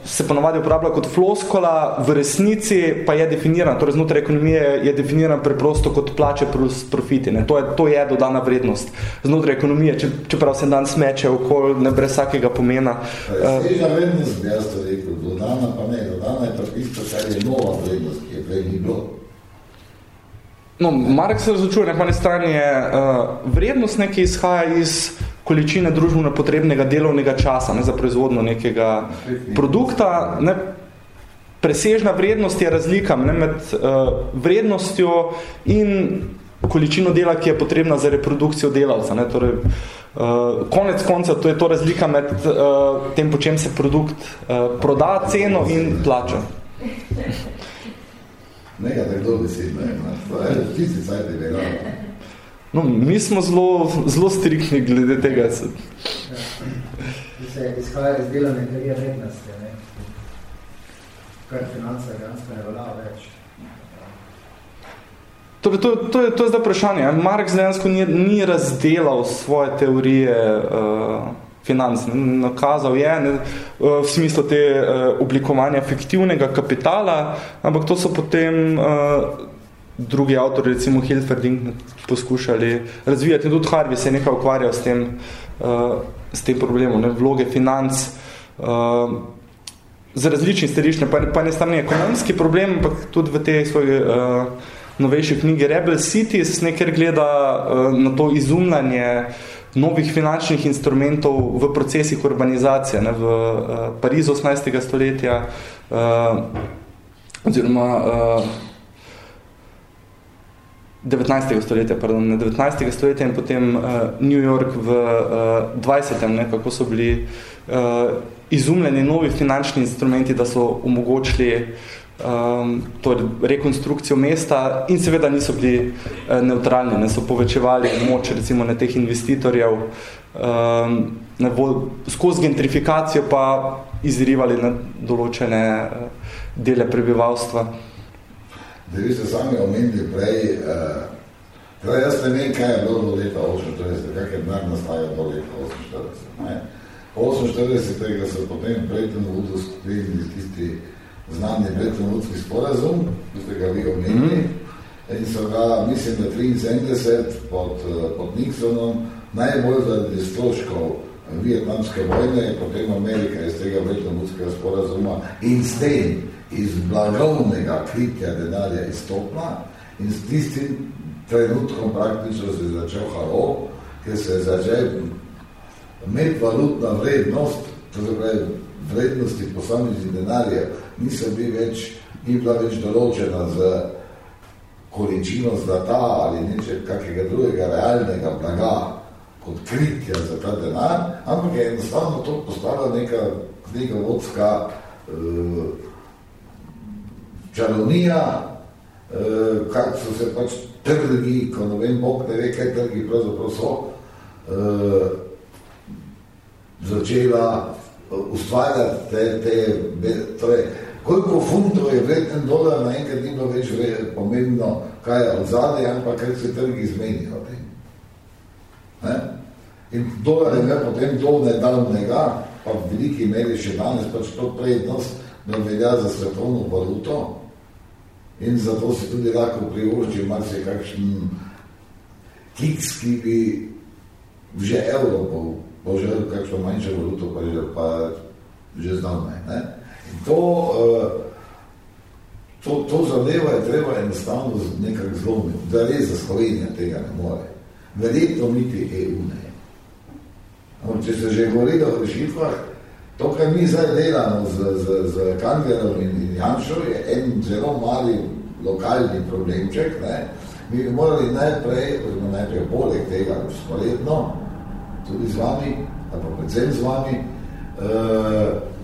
se ponovadi uporablja kot floskola, v resnici pa je definiran, torej znotraj ekonomije je definiran preprosto kot plače plus profiti. Ne? To, je, to je dodana vrednost znotraj ekonomije, če, čeprav se dan smeče okol, ne brez vsakega pomena. Sveža uh, vrednost, bi jaz to rekel, dodana pa ne, dodana je pa isto, kar je nova vrednost, ki je prej ni bilo. No, Mark se različuje, na eni strani je uh, vrednost nekaj izhaja iz količine družbeno potrebnega delovnega časa ne, za proizvodno nekega produkta. Ne, presežna vrednost je razlika ne, med uh, vrednostjo in količino dela, ki je potrebna za reprodukcijo delavca. Ne, torej, uh, konec konca, to je to razlika med uh, tem, po čem se produkt uh, proda, ceno in plača. Nekaj tako besedno je. To je tisti cajt je vegano. *laughs* No, mi smo zelo, zelo striktni glede tega. Ja. Se izhaja iz delovne teorije vrednosti, ne? kar financa dejansko ne velja več. Torej, to, to, je, to je zdaj vprašanje. Marx dejansko ni, ni razdelal svoje teorije uh, financ. Nakazal je ne, uh, v smislu te uh, oblikovanja fiktivnega kapitala, ampak to so potem uh, drugi avtori, recimo Hilferding, poskušali razvijati. Tudi Harvey se je nekaj ukvarjal s tem, uh, s tem problemom, ne, vloge financ, uh, za različni starišne, pa, pa ne strani ekonomski problem, ampak tudi v tej svoji uh, novejši knjigi Rebel City se nekaj gleda uh, na to izumljanje novih finančnih instrumentov v procesih urbanizacije. Ne, v uh, Parizu 18. stoletja uh, oziroma uh, 19. stoletja, pardon, ne 19. stoletja in potem uh, New York v uh, 20. Ne, kako so bili uh, izumljeni novi finančni instrumenti, da so omogočili um, torej rekonstrukcijo mesta in seveda niso bili uh, neutralni, ne so povečevali moč recimo na teh investitorjev, um, ne bo, skozi gentrifikacijo pa izrivali na določene uh, dele prebivalstva. Da vi ste sami omenili prej, uh, jaz ne vem, kaj je bilo do leta 48, kak je denar nastajal do leta 48. Ne? 48. so potem Bretton Woods sklenili tisti znani Bretton Woodski sporazum, ste ga vi omenili, mm. in so ga, mislim, da 73 pod, pod Nixonom, najbolj zaradi stroškov vietnamske vojne, je potem Amerika iz tega Bretton Woodskega sporazuma in s tem iz blagovnega kritja denarja izstopla in s tistim trenutkom praktično se je začel halo, ker se je začel medvalutna vrednost, to je vrednosti posameznih denarjev, niso bili več, ni bila več določena z količino zlata ali neče kakega drugega realnega blaga kot kritja za ta denar, ampak je enostavno to postala neka knjigovodska uh, čarovnija, uh, kak so se pač trgi, ko ne vem, Bog ne ve, kaj trgi pravzaprav so, uh, začela ustvarjati te, te torej, koliko funtov je vreten dolar, na enkrat ni bilo več pomembno, kaj je od zadaj, ampak kaj se trgi zmenijo o tem. Ne? In dolar je imel potem do nedavnega, pa v veliki meri še danes, pač to prednost, da velja za svetovno valuto in zato se tudi lahko privošči, mar se kakšen kiks, ki bi že evro požel kakšno manjšo valuto, pa že, pa že zdavne. Ne? In to, uh, to, to zadeva je treba enostavno nekako zlomiti, da res za Slovenija tega ne more. Verjetno niti EU ne. No, če se že govori o rešitvah, to, kar mi zdaj delamo z, z, z Kangerom in, in Janšo, je en zelo mali lokalni problemček. Ne? Mi bi morali najprej, oziroma najprej poleg tega, sporedno, tudi z vami, ali pa predvsem z vami, uh,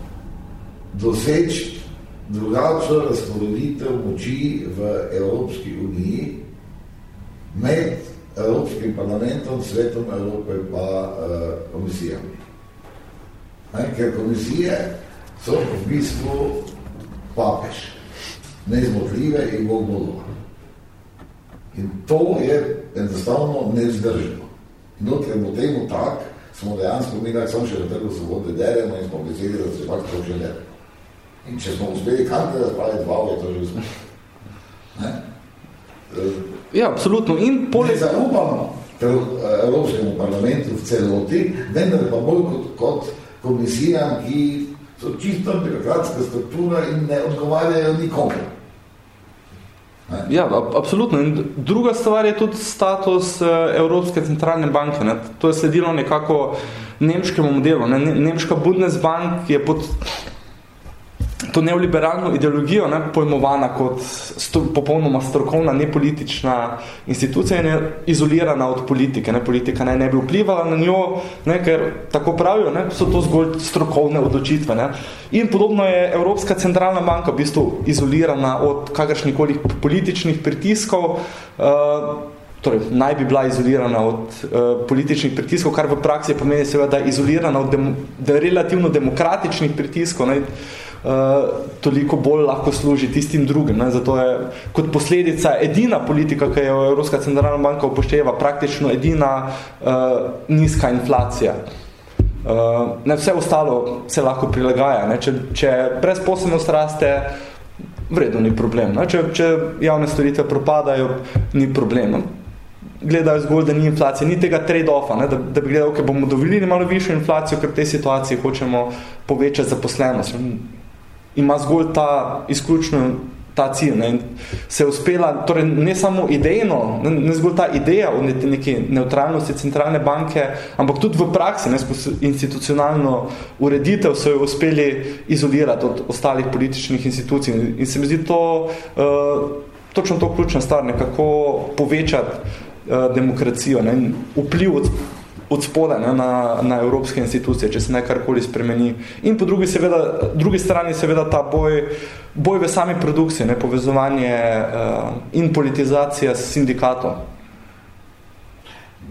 doseči drugačno razporeditev moči v Evropski uniji med Evropskim parlamentom, svetom Evrope pa uh, komisijami. Ker komisije so v bistvu papež, neizmotljive in Bog bodo. In to je enostavno nezdrženo. Dokler bo temu tak, smo dejansko mi tak samo še na trgu svobode deremo in smo veseli, da se pač to že ne. In če smo uspeli kante razpraviti dva, je to že uspeli. Ne? Ja, absolutno. In poleg... Ne zaupamo Evropskemu parlamentu v celoti, vendar pa bolj kot, kot komisijam, ki so čisto birokratska struktura in ne odgovarjajo nikomu. Ja, absolutno. In druga stvar je tudi status uh, Evropske centralne banke. Ne. To je sledilo nekako nemškemu modelu. Ne. Nemška Bundesbank je pod to neoliberalno ideologijo ne, pojmovana kot sto, popolnoma strokovna, nepolitična institucija in je izolirana od politike. Ne. Politika ne, ne bi vplivala na njo, ne, ker tako pravijo, ne, so to zgolj strokovne odločitve. Ne. In podobno je Evropska centralna banka v bistvu izolirana od kakršnikoli političnih pritiskov, uh, torej naj bi bila izolirana od uh, političnih pritiskov, kar v praksi pomeni seveda, da je izolirana od dem, da je relativno demokratičnih pritiskov. Ne. Uh, toliko bolj lahko služi tistim drugim. Ne? Zato je kot posledica edina politika, ki jo Evropska centralna banka upošteva, praktično edina uh, nizka inflacija. Uh, ne, vse ostalo se lahko prilagaja. Ne? Če, če brezposobnost raste, vredno ni problem. Ne? Če, če javne storitve propadajo, ni problem. Gledajo zgolj, da ni inflacije, ni tega trade-offa, da, da bi gledal, ker bomo dovolili malo višjo inflacijo, ker v tej situaciji hočemo povečati zaposlenost ima zgolj ta izključno ta cilj. Ne, se je uspela, torej ne samo idejno, ne, ne zgolj ta ideja o neki neutralnosti centralne banke, ampak tudi v praksi, ne, institucionalno ureditev so jo uspeli izolirati od ostalih političnih institucij. In se mi zdi to uh, točno to ključna stvar, nekako povečati uh, demokracijo, ne, vpliv od od spoda ne, na, na evropske institucije, če se ne karkoli spremeni. In po drugi, seveda, drugi strani seveda ta boj, boj v sami produkciji, ne, povezovanje uh, in politizacija s sindikatom.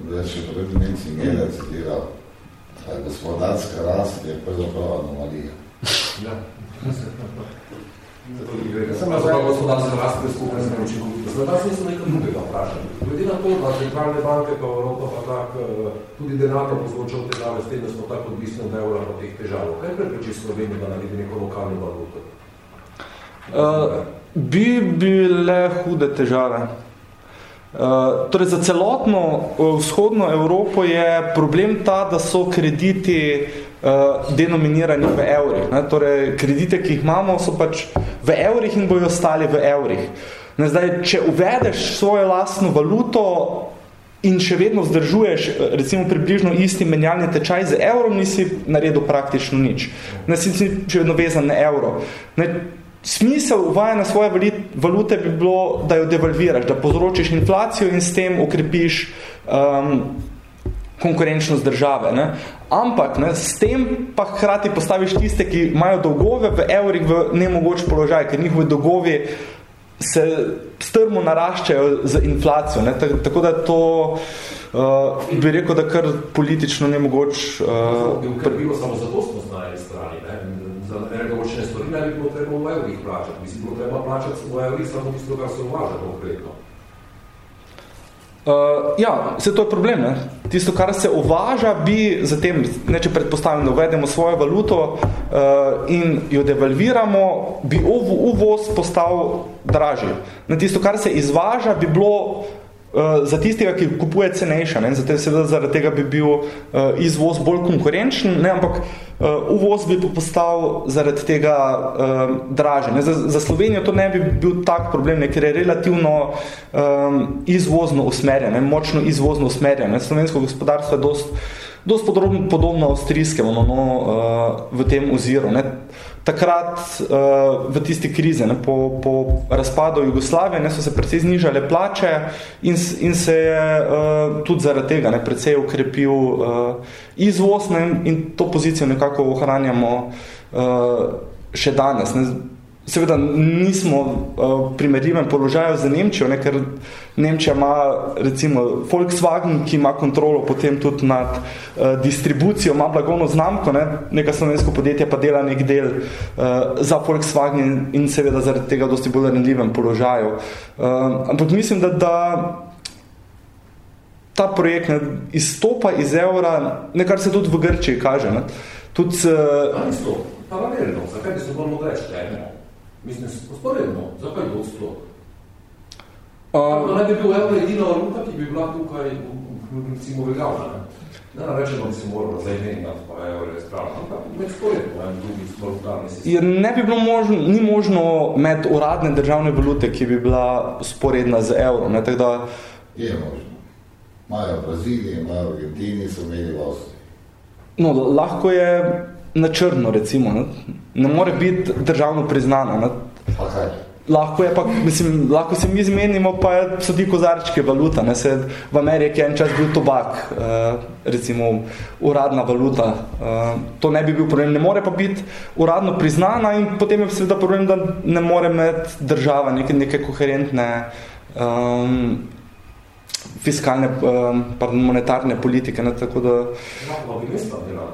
Da še pred dimenci Mele citiral, gospodarska rast je pravzaprav anomalija. Ja. Samo za gospodarstvo rast preskupne se neučinkovito. Zdaj vas nisem nekaj drugega vprašal. Glede na to, da centralne banke pa Evropa pa tak, eh, tudi denarno povzročal težave s tem, da smo tako odvisni od evra pa teh težav. Kaj prepreči Slovenijo, da naredi neko lokalno valuto? Uh, bi bile hude težave. Uh, torej za celotno vzhodno Evropo je problem ta, da so krediti uh, denominirani v evrih. Ne? Torej, kredite, ki jih imamo, so pač v evrih in bojo ostali v evrih. Ne, zdaj, če uvedeš svojo lastno valuto in še vedno vzdržuješ recimo približno isti menjalni tečaj z evrom, nisi naredil praktično nič. Ne, si še vedno vezan na evro. Ne, smisel uvajanja svoje valute bi bilo, da jo devalviraš, da povzročiš inflacijo in s tem ukrepiš um, konkurenčnost države. Ne? Ampak ne, s tem pa hkrati postaviš tiste, ki imajo dolgove v evrih v nemogoč položaj, ker njihovi dolgovi se strmo naraščajo z inflacijo. Ne? Tako da to uh, bi rekel, da kar politično nemogoč... Uh, bi ukrbilo samo zato smo na eni strani. Ne? Za energovočne stvari ne bi bilo treba v evrih plačati. Bi si bilo treba plačati v evrih samo tisto, kar se uvaža konkretno. Uh, ja, vse to je problem. Ne? Tisto, kar se uvaža, bi zatem, ne, če predpostavim, da uvedemo svojo valuto uh, in jo devalviramo, bi uvoz postal dražji. Ne, tisto, kar se izvaža, bi bilo uh, za tistega, ki kupuje cenejša. Ne? Zato, seveda, zaradi tega bi bil uh, izvoz bolj konkurenčen, ne? ampak uh, uvoz bi postal zaradi tega uh, draže. Ne? Za, za Slovenijo to ne bi bil tak problem, ne? ker je relativno um, izvozno usmerjen, ne? močno izvozno usmerjen. Ne? Slovensko gospodarstvo je dost, dost podobno, podobno avstrijskemu no, no, uh, v tem oziru. Ne? takrat uh, v tisti krize, ne, po, po razpadu Jugoslavije, ne, so se precej znižale plače in, in se je uh, tudi zaradi tega ne, precej ukrepil uh, izvoz ne, in to pozicijo nekako ohranjamo uh, še danes. Ne. Seveda nismo uh, primerljivem položaju za Nemčijo, ne, ker Nemčija ima recimo Volkswagen, ki ima kontrolo potem tudi nad uh, distribucijo, ima blagovno znamko, ne, neka slovensko podjetje pa dela nek del uh, za Volkswagen in, in seveda zaradi tega dosti bolj ranljivem položaju. Uh, ampak mislim, da, da ta projekt ne, izstopa iz evra, nekar se tudi v Grčiji kaže. Ne. Tudi, uh, Isto, paralelno, zakaj bi se bolj ne? Mislim, sporedno, zakaj bo sploh? To ne bi bil evro edina valuta, ki bi bila tukaj, recimo, veljavna. Ne, ne rečemo, da se moralo zdaj menjati, pa evro je spravno, ampak med sporedno, en drugi valutarni sistem. Ne bi bilo možno, ni možno med uradne državne valute, ki bi bila sporedna z evro. Ne, tak da... Je možno. Imajo Brazilije, imajo Argentini, so imeli v Avstriji. No, lahko je na črno, recimo. Ne, ne more biti državno priznano. Ne. Pa? Lahko, je pa, mislim, lahko se mi izmenimo, pa so ti kozarčke valuta. Ne? Se v Ameriki je en čas bil tobak, uh, recimo uradna valuta. Uh, to ne bi bil problem. Ne more pa biti uradno priznana in potem je seveda problem, da ne more imeti država neke, neke koherentne um, fiskalne, um, pardon, monetarne politike. Ne? Tako da... Lahko bi mesta bila,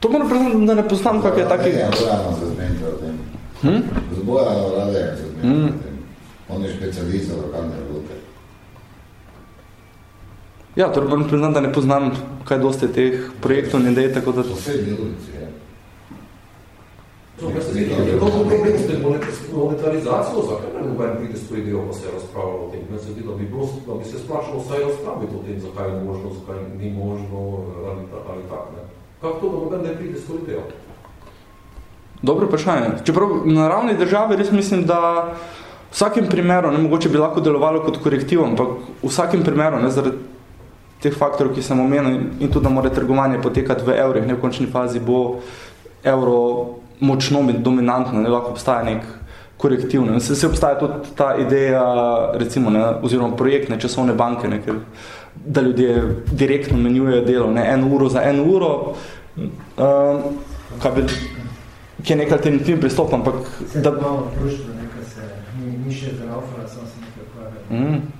To moram priznati, da ne poznam, kak je taki... Ne, Bojano se zmenite o tem. Hm? Z Bojano rade se zmenite hm? o tem. On je specialist za lokalne valute. Ja, torej moram priznati, da ne poznam kaj dosti teh projektov in idej, tako da... Posebni ulici, je. Je to problem s tem monetarizacijo, zakaj ne noben pride s to idejo, pa se je razpravljalo o tem? Ne se da bi, bilo, da bi se splačalo vsaj razpraviti o tem, zakaj je možno, zakaj ni možno ali, ali tak. Ne? Kako to, da noben ne pride s to idejo? Dobro vprašanje. Čeprav na ravni države res mislim, da v vsakem primeru, ne mogoče bi lahko delovalo kot korektiv, ampak v vsakem primeru, ne, zaradi teh faktorov, ki sem omenil in tudi, da mora trgovanje potekati v evrih, ne v končni fazi bo evro močno dominantno, ne lahko obstaja nek korektiv. Ne. Se, se obstaja tudi ta ideja, recimo, ne, oziroma projektne časovne banke, ne, ker, da ljudje direktno menjujejo delo, ne, en uro za en uro, uh, kaj bi, ki je nek alternativni pristop, ampak... Se da... malo društvo, nekaj se ni, ni še zaraufala, samo se nekaj ukvarjala. Mm.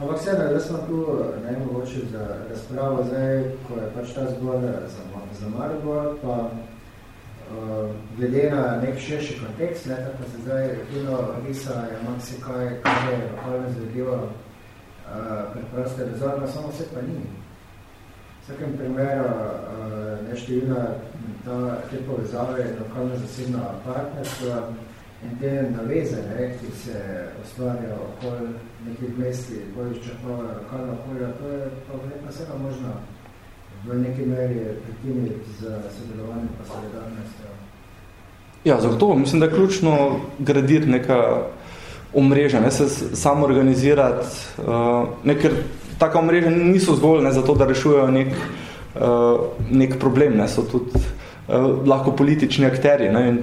Ampak vse, da smo tu najmogoče za razpravo zdaj, ko je pač ta zbor za, za Maribor, pa uh, glede na nek širši kontekst, ne, tako se zdaj fino risa, je maksi kaj, kaj je lokalno zvedljivo preproste rezorno, samo vse pa ni. Vsakem primeru neštevilna ta, te povezave lokalno zasebna partnerstva in te naveze, ne, ki se ustvarjajo okoli nekih mesti, bojišča pa lokalna okolja, to je pa vredno vsega možno v neki meri prekiniti z sodelovanjem pa solidarnostjo. Ja, zagotovo. Mislim, da je ključno graditi neka omrežja, ne se samo organizirati, uh, ne, ker taka omrežja niso zgolj ne, zato, da rešujejo nek, uh, nek problem, ne, so tudi uh, lahko politični akteri. Ne, in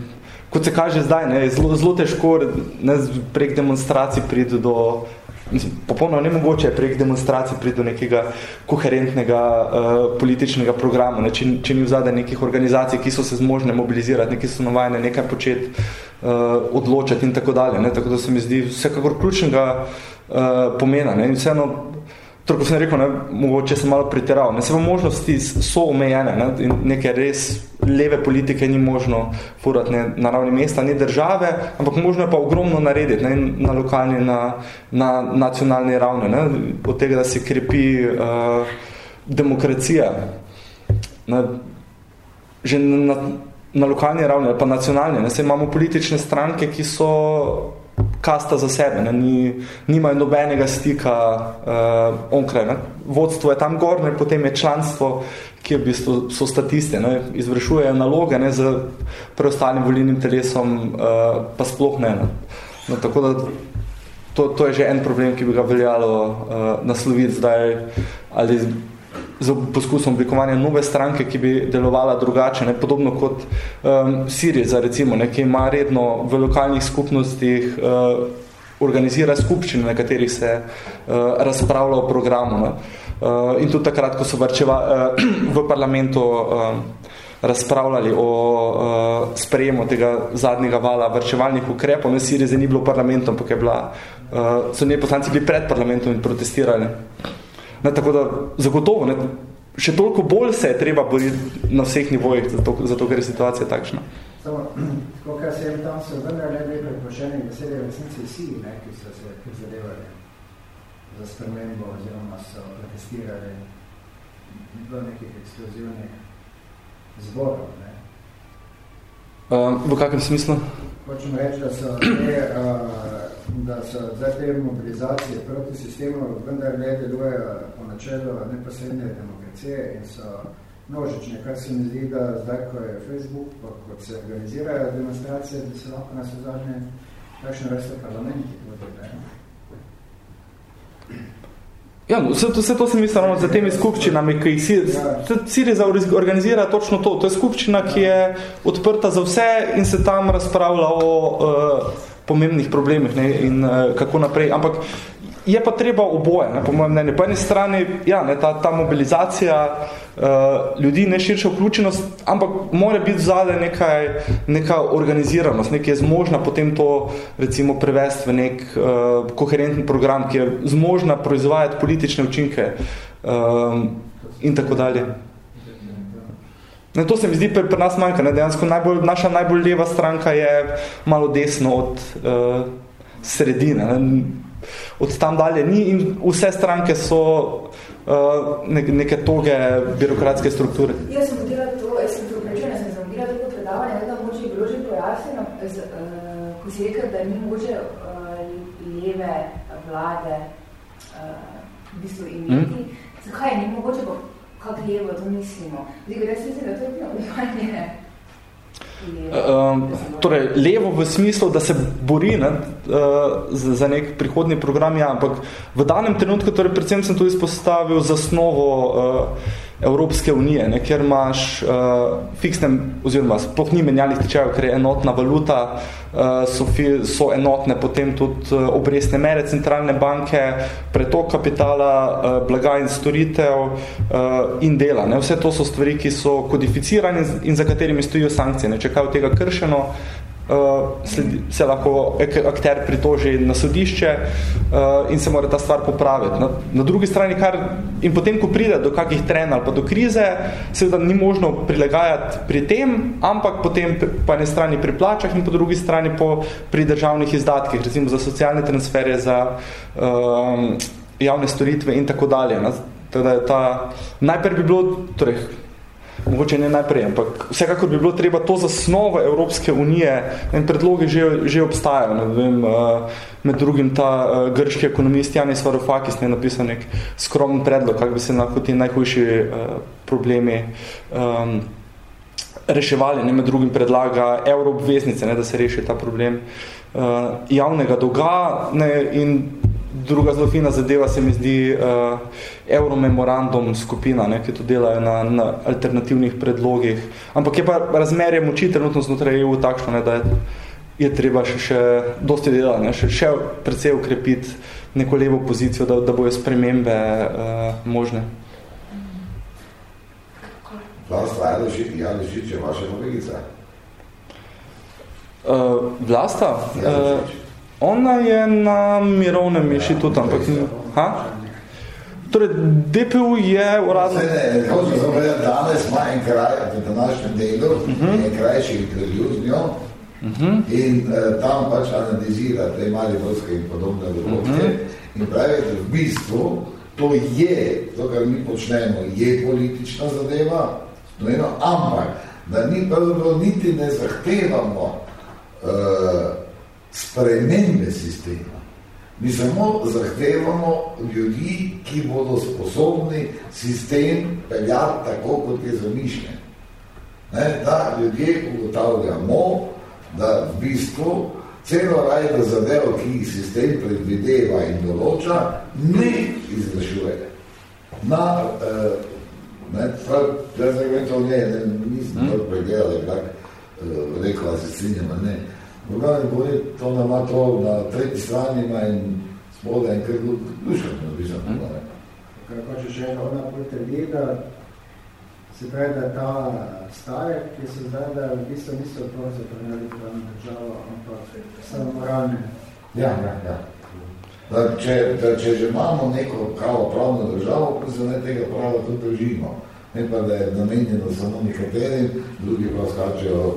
kot se kaže zdaj, ne, je zelo, zelo težko ne, prek demonstracij priti do mislim, popolnoma nemogoče prek demonstracij priti do nekega koherentnega uh, političnega programa, ne, če, če ni vzade nekih organizacij, ki so se zmožne mobilizirati, neki so navajene nekaj početi, uh, odločati in tako dalje. Ne, tako da se mi zdi vsekakor ključnega uh, pomena. Ne, in vseeno, Torej, ko sem rekel, ne, mogoče sem malo pritiral, ne, se pa možnosti so omejene ne, in neke res leve politike ni možno furati ne, na ravni mesta, ni države, ampak možno je pa ogromno narediti ne, na lokalni, na, na nacionalni ravni, ne, od tega, da se krepi uh, demokracija. Ne, že na, na lokalni ravni, pa nacionalni, ne, se imamo politične stranke, ki so kasta za sebe, ne, ni, nimajo nobenega stika uh, onkraj. Ne. Vodstvo je tam gor, ne, potem je članstvo, ki v bistvu so statiste, ne, izvršujejo naloge ne, z preostalim volilnim telesom, uh, pa sploh ne. ne. No, tako da to, to je že en problem, ki bi ga veljalo uh, nasloviti zdaj, ali z poskusom oblikovanja nove stranke, ki bi delovala drugače, ne, podobno kot um, Siriza, recimo, ne, ki ima redno v lokalnih skupnostih uh, organizira skupščine, na katerih se uh, razpravlja o programu. Ne. Uh, in tudi takrat, ko so varčeva, uh, *clears throat* v parlamentu uh, razpravljali o uh, sprejemu tega zadnjega vala vrčevalnih ukrepov, ne, Siriza ni bilo v parlamentu, ampak je bila, uh, so njej poslanci bili pred parlamentom in protestirali. Ne, tako da zagotovo, ne, še toliko bolj se je treba boriti na vseh nivojih, zato, zato ker je situacija takšna. Samo, *clears throat* koliko se je tam se vrnil, ne bi predpošeni besede v resnici vsi, ne, ki so se prizadevali za spremembo oziroma so protestirali v nekih ekskluzivnih zborov. Ne. Uh, v kakém smislu? Hočem reči, da so te uh, da so zdaj te mobilizacije proti sistemu vendar ne delujejo po načelu neposredne demokracije in so množične, kar se mi zdi, da zdaj, ko je Facebook, pa kot se organizirajo demonstracije, da se lahko nas vzadnje takšne vrste parlamenti tudi, ne? Ja, vse to, vse to sem mislil za temi skupščinami, ki jih Siriza organizira točno to. To je skupščina, ki je odprta za vse in se tam razpravlja o uh, pomembnih problemih ne, in uh, kako naprej. Ampak je pa treba oboje, ne, po mojem mnenju. Po eni strani, ja, ne, ta, ta mobilizacija uh, ljudi, ne širša vključenost, ampak mora biti zade nekaj, neka organiziranost, nekaj je zmožna potem to recimo prevesti v nek uh, koherenten program, ki je zmožna proizvajati politične učinke uh, in tako dalje. Ne, to se mi zdi pri, pri nas manjka. Ne, dejansko najbolj, naša najbolj leva stranka je malo desno od uh, sredine. Ne. Od tam dalje ni in vse stranke so uh, ne, neke toge birokratske strukture. Jaz sem vodila to, jaz sem pripričana, sem vodila to predavanje, da moče je bilo že pojasnjeno, z, uh, ko si rekel, da ni moče uh, leve vlade uh, v bistvu imeti. Mm. Zakaj ni mogoče kako levo to mislimo. Zdaj, jaz mislim, da to je vprašanje Um, torej, levo v smislu, da se bori ne, uh, za, za nek prihodni program, ja, ampak v danem trenutku, torej, predvsem sem tu izpostavil zasnovo uh, Evropske unije, ne, kjer imaš uh, fiksne, oziroma sploh ni menjalnih tečajev, ker je enotna valuta, uh, so, fi, so enotne potem tudi uh, obrestne mere centralne banke, pretok kapitala, uh, blaga in storitev uh, in dela. Ne. Vse to so stvari, ki so kodificirane in za katerimi stojijo sankcije. Ne. Če kaj od tega kršeno, uh, se lahko akter pritoži na sodišče uh, in se mora ta stvar popraviti. Na, na drugi strani, kar, in potem, ko pride do kakih tren ali pa do krize, seveda ni možno prilagajati pri tem, ampak potem po eni strani pri plačah in po drugi strani po, pri državnih izdatkih, recimo za socialne transferje, za uh, javne storitve in tako dalje. Teda je ta, najprej bi bilo, torej, mogoče ne najprej, ampak vsekakor bi bilo treba to zasnovo Evropske unije in predloge že, že obstajajo. Ne vem, uh, med drugim ta uh, grški ekonomist Janis Varoufakis je napisal nek skromen predlog, kako bi se lahko ti najhujši uh, problemi um, reševali. Ne, med drugim predlaga euroobveznice, ne, da se reši ta problem uh, javnega dolga ne, in druga zelo fina zadeva se mi zdi uh, Euromemorandum skupina, ne, ki to delajo na, na alternativnih predlogih. Ampak je pa razmerje moči trenutno znotraj EU takšno, ne, da je, je treba še, še dosti dela, ne, še, še predvsej ukrepiti neko levo pozicijo, da, da bojo spremembe uh, možne. Vlasta, je leži, ja leži, če vaša kolegica? Uh, vlasta? Ja, uh, Ona je na mirovnem inštitutu, ampak ni. Ha? Torej, DPU je uradno... Ne, ne, hočem zavedati, danes ima en kraj, v današnjem delu, uh mhm. -huh. en krajši intervju z njo uh mhm. -huh. in uh, tam pač analizira te mali vrske in podobne dogodke uh. -huh. in pravi, da v bistvu to je, to, kar mi počnemo, je politična zadeva, eno, ampak da mi pravzaprav niti ne zahtevamo uh, spremembe sistema. Mi samo zahtevamo ljudi, ki bodo sposobni sistem peljati tako, kot je zamišljen. Ne, da ljudje ugotavljamo, da v bistvu celo rajda zadev, ki jih sistem predvideva in določa, ne izvršuje. Na, eh, ne, prav, da zdaj to ne, ne, nisem hmm. pregledal, kak eh, rekla se strinjama, ne, Poglavni boj, to nam ima to na tretji strani ima in spodaj in kar dušno napisano. Hmm. Kaj pa če še ona potrebi, da se pravi, da ta stavek, ki se zdaj, da v bistvu niso to za pravili pravno državo, ampak samo moralne. Ja, ja, ja. Da, če, da, če že imamo neko kao pravno državo, pa se ne tega prava tudi držimo. Ne pa, da je namenjeno samo nekaterim, drugi pa skačejo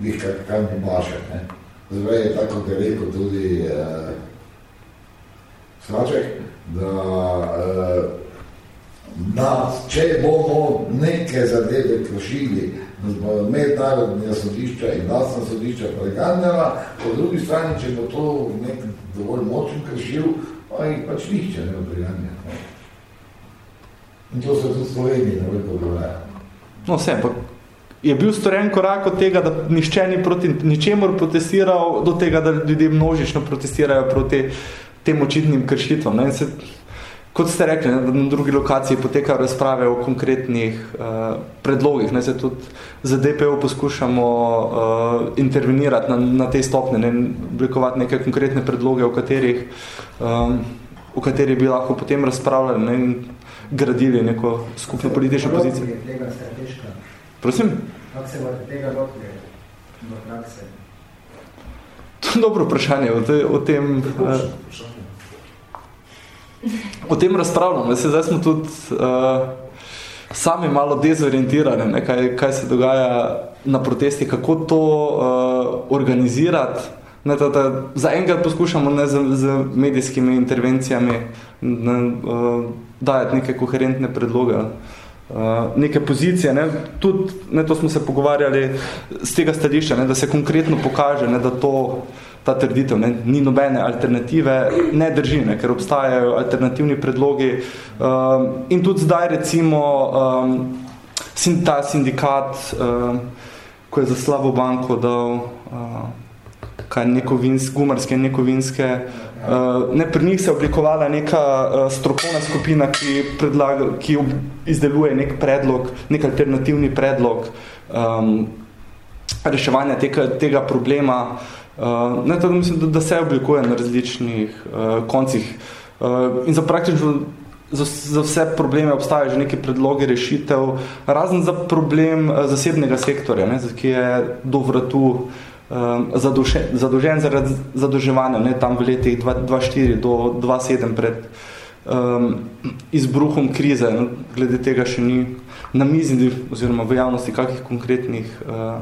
njih kak, kaj mi maše. Ne? Zdaj je tako, kot je rekel tudi uh, Svaček, da uh, na, če bomo neke zadeve kršili, nas bo mednarodnega sodišča in nasna sodišča preganjala, po drugi strani, če bo to nek dovolj močen kršil, pa jih pač nihče ne preganja. In to se tudi Sloveniji ne veliko dovoljajo. No, vse, pa je bil storjen korak od tega, da nišče ni proti ničemor protestiral, do tega, da ljudje množično protestirajo proti tem očitnim kršitvam. Ne? Se, kot ste rekli, ne, na drugi lokaciji potekajo razprave o konkretnih uh, predlogih. Ne? Se tudi za DPO poskušamo uh, intervenirati na, na te stopne, ne? oblikovati neke konkretne predloge, v katerih, um, v katerih bi lahko potem razpravljali ne? in gradili neko skupno politično pozicijo. Prosim? Kako se bote tega lotili do prakse? To je dobro vprašanje. O, te, o tem... Uh, o tem razpravljamo. Se, zdaj smo tudi uh, sami malo dezorientirani, ne, kaj, kaj se dogaja na protesti, kako to uh, organizirati. Ne, da, da za enkrat poskušamo ne, z, z medijskimi intervencijami ne, uh, dajati neke koherentne predloge. Uh, Eh, neke pozicije. Ne? Tudi, ne, to smo se pogovarjali z tega stališča, ne, da se konkretno pokaže, ne, da to, ta trditev ne, ni nobene alternative, ne drži, ne, ker obstajajo alternativni predlogi. Um, in tudi zdaj recimo um, ta sindikat um, ko je za slabo banko dal uh, kaj neko vinske, gumarske, neko vinske. Uh, ne, pri njih se je oblikovala neka uh, strokovna skupina, ki, predlaga, ki izdeluje nek predlog, nek alternativni predlog um, reševanja tega, tega problema. Uh, ne, tako mislim, da, da se oblikuje na različnih uh, koncih. Uh, in za praktično za, za vse probleme obstajajo že neke predloge rešitev, razen za problem uh, zasebnega sektorja, ne, ki je do vratu uh, um, zadolžen zaradi zadolževanja, ne, tam v letih 2004 do 2007 pred um, izbruhom krize, no, glede tega še ni na mizni oziroma v javnosti kakih konkretnih uh,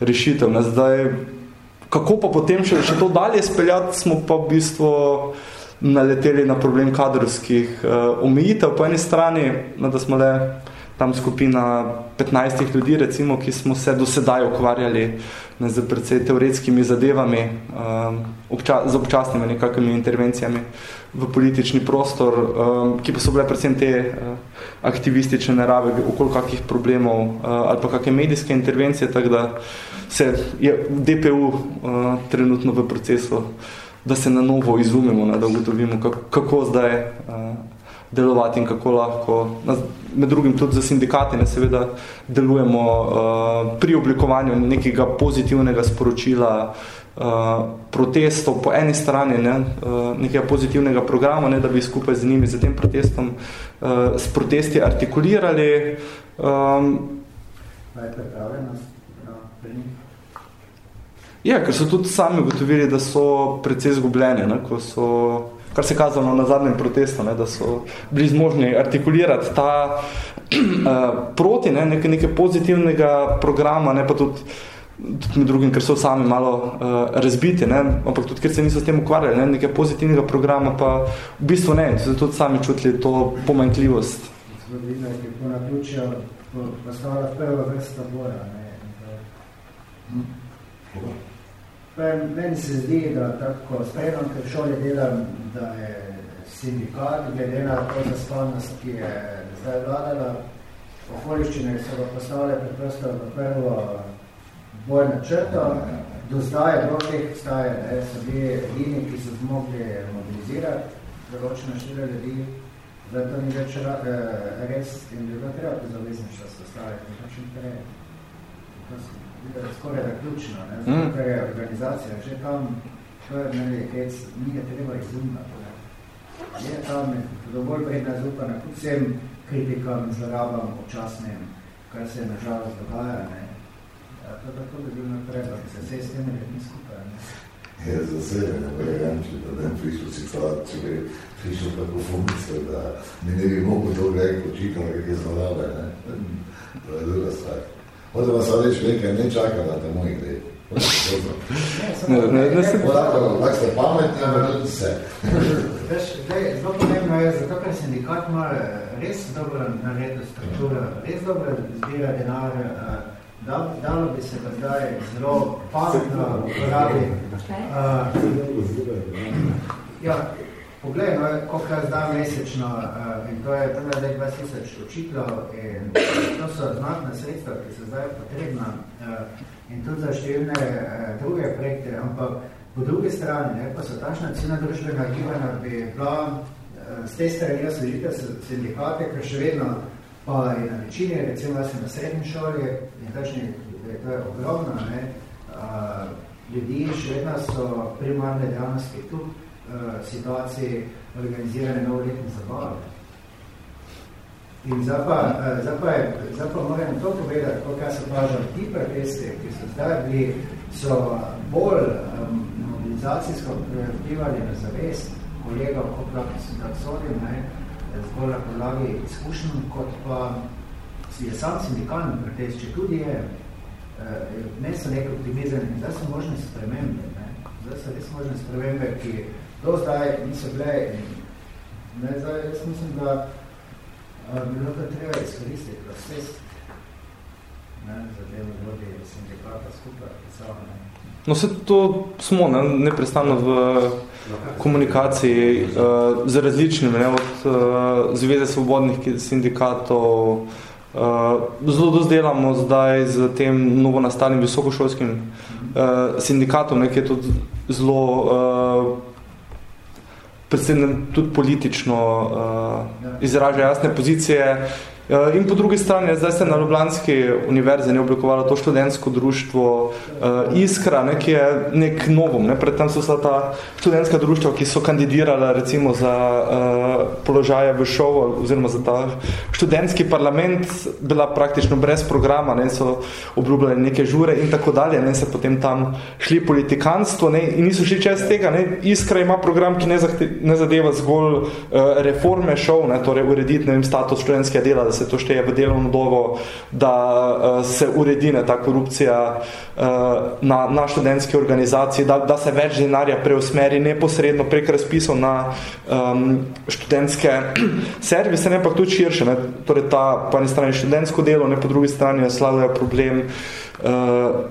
rešitev. Ne. Zdaj, kako pa potem še, še to dalje speljati, smo pa v bistvu naleteli na problem kadrovskih uh, omejitev po eni strani, no, da smo le tam skupina 15 ljudi, recimo, ki smo se do sedaj ukvarjali ne, z predvsej teoretskimi zadevami, um, obča, z občasnimi nekakvimi intervencijami v politični prostor, um, ki pa so bile predvsem te uh, aktivistične narave okoli kakih problemov uh, ali pa kakve medijske intervencije, tako da se je DPU uh, trenutno v procesu, da se na novo izumemo, ne, da ugotovimo, kako, kako zdaj uh, delovati in kako lahko, med drugim tudi za sindikate, ne seveda delujemo uh, pri oblikovanju nekega pozitivnega sporočila uh, protestov po eni strani, ne, uh, nekega pozitivnega programa, ne, da bi skupaj z njimi, z tem protestom, uh, s protesti artikulirali. Um, Ja, ker so tudi sami ugotovili, da so precej zgubljeni, ne, ko so kar se je kazalo na zadnjem protestu, ne, da so bili zmožni artikulirati ta uh, *clears throat* proti ne, nekaj, nekaj pozitivnega programa, ne pa tudi, tudi med drugim, ker so sami malo uh, razbiti, ne, ampak tudi, ker se niso s tem ukvarjali, ne, nekaj pozitivnega programa, pa v bistvu ne, so tudi sami čutili to pomanjkljivost. Zgodina, ki po naključju postala prva vrsta boja. Ne, hm. Meni se zdi, da tako spremljam, ker v šoli delam, da je sindikat, glede na to zaspalnost, ki je zdaj vladala, okoliščine so ga postavile preprosto v prvo bojno črto. Do zdaj je bilo teh staje, ne, so bili edini, ki so zmogli mobilizirati določene štiri ljudi, zdaj to ni več eh, res in bi bilo treba zavezništvo se staviti, nekakšen prej skoraj da ključno, ne? Zato, mm. ker je organizacija že tam, to je meni kec, ni je treba izumati. Je tam dovolj vredna zaupana, kot vsem kritikam, zlorabam, občasnim, kar se nažalost dogaja. Ne? Ja, to tako bi bilo treba, da se vse s tem redni skupaj. Ne? Ja, za sebe, ne verjam, če da ne prišel situacijo, če bi prišel tako funkcijo, da mi ne bi mogel to gledati počitno, kak je zlorabe. Ne? To je druga stvar. Možda vas reći nekaj, ne čaka da te moji gre. Ne, ne, ne ste pametni, ampak tudi se. Veš, zelo pomembno je, zato ker sindikat ima res dobro naredil strukturo, res dobro zbira denar, da, dalo bi se pa zdaj zelo pametno uporabi. Ja, Poglej, no, koliko je zdaj mesečno uh, in to je tam zdaj 20 tisoč učiteljev in to so znatne sredstva, ki so zdaj potrebna uh, in tudi za številne uh, druge projekte, ampak po drugi strani ne, pa so tačna cena družbena gibanja bi bila uh, z te strani osvežitev sindikate, ker še vedno pa je na večini, recimo jaz na srednji šoli in tačni, to je ogromno, ne, uh, ljudi še vedno so primarne dejavnosti uh, situaciji organizirane novoletne zabave. In zdaj pa, uh, zdaj pa, je, zdaj pa moram to povedati, to, kaj so pažali ti proteste, ki so zdaj bili, so bolj um, mobilizacijsko vplivali na zavest kolegov, kot lahko sem tak sodim, ne, zbolj na podlagi izkušnjem, kot pa je sam sindikalni protest, če tudi je, ne so nekaj optimizem, zdaj so možne spremembe, ne, zdaj so res možne spremembe, ki do zdaj niso bile in ne, zdaj, jaz mislim, da bi bilo to treba izkoristiti proces za delo vodi sindikata skupaj pisal, ne. No, vse to smo ne, neprestano v komunikaciji uh, z različnimi, ne, od uh, Zveze svobodnih sindikatov, zelo dozdelamo zdaj z tem novo nastalim visokošolskim uh, sindikatom, ne, ki je tudi zelo uh, predvsem tudi politično uh, izraža jasne pozicije, Eh, in po drugi strani, zdaj se na Ljubljanski univerzi ne oblikovalo to študentsko društvo uh, Iskra, ne, ki je nek novom. Ne. Predtem so se ta študentska društva, ki so kandidirala recimo za uh, položaje v šovu oziroma za ta študentski parlament, bila praktično brez programa, ne, so obljubljali neke žure in tako dalje, ne, se potem tam šli politikanstvo ne, in niso šli čez tega. Ne. Iskra ima program, ki ne, zahte, ne zadeva zgolj uh, reforme šov, ne, torej urediti ne vem, status študentskega dela, se to šteje v delovno dobo, da uh, se uredi ne, ta korupcija uh, na, na študentski organizaciji, da, da se več denarja preusmeri neposredno prek razpisov na um, študentske *clears throat* servise, ne pa tudi širše. Ne. Torej ta po eni strani študentsko delo, ne po drugi strani slavljajo problem uh,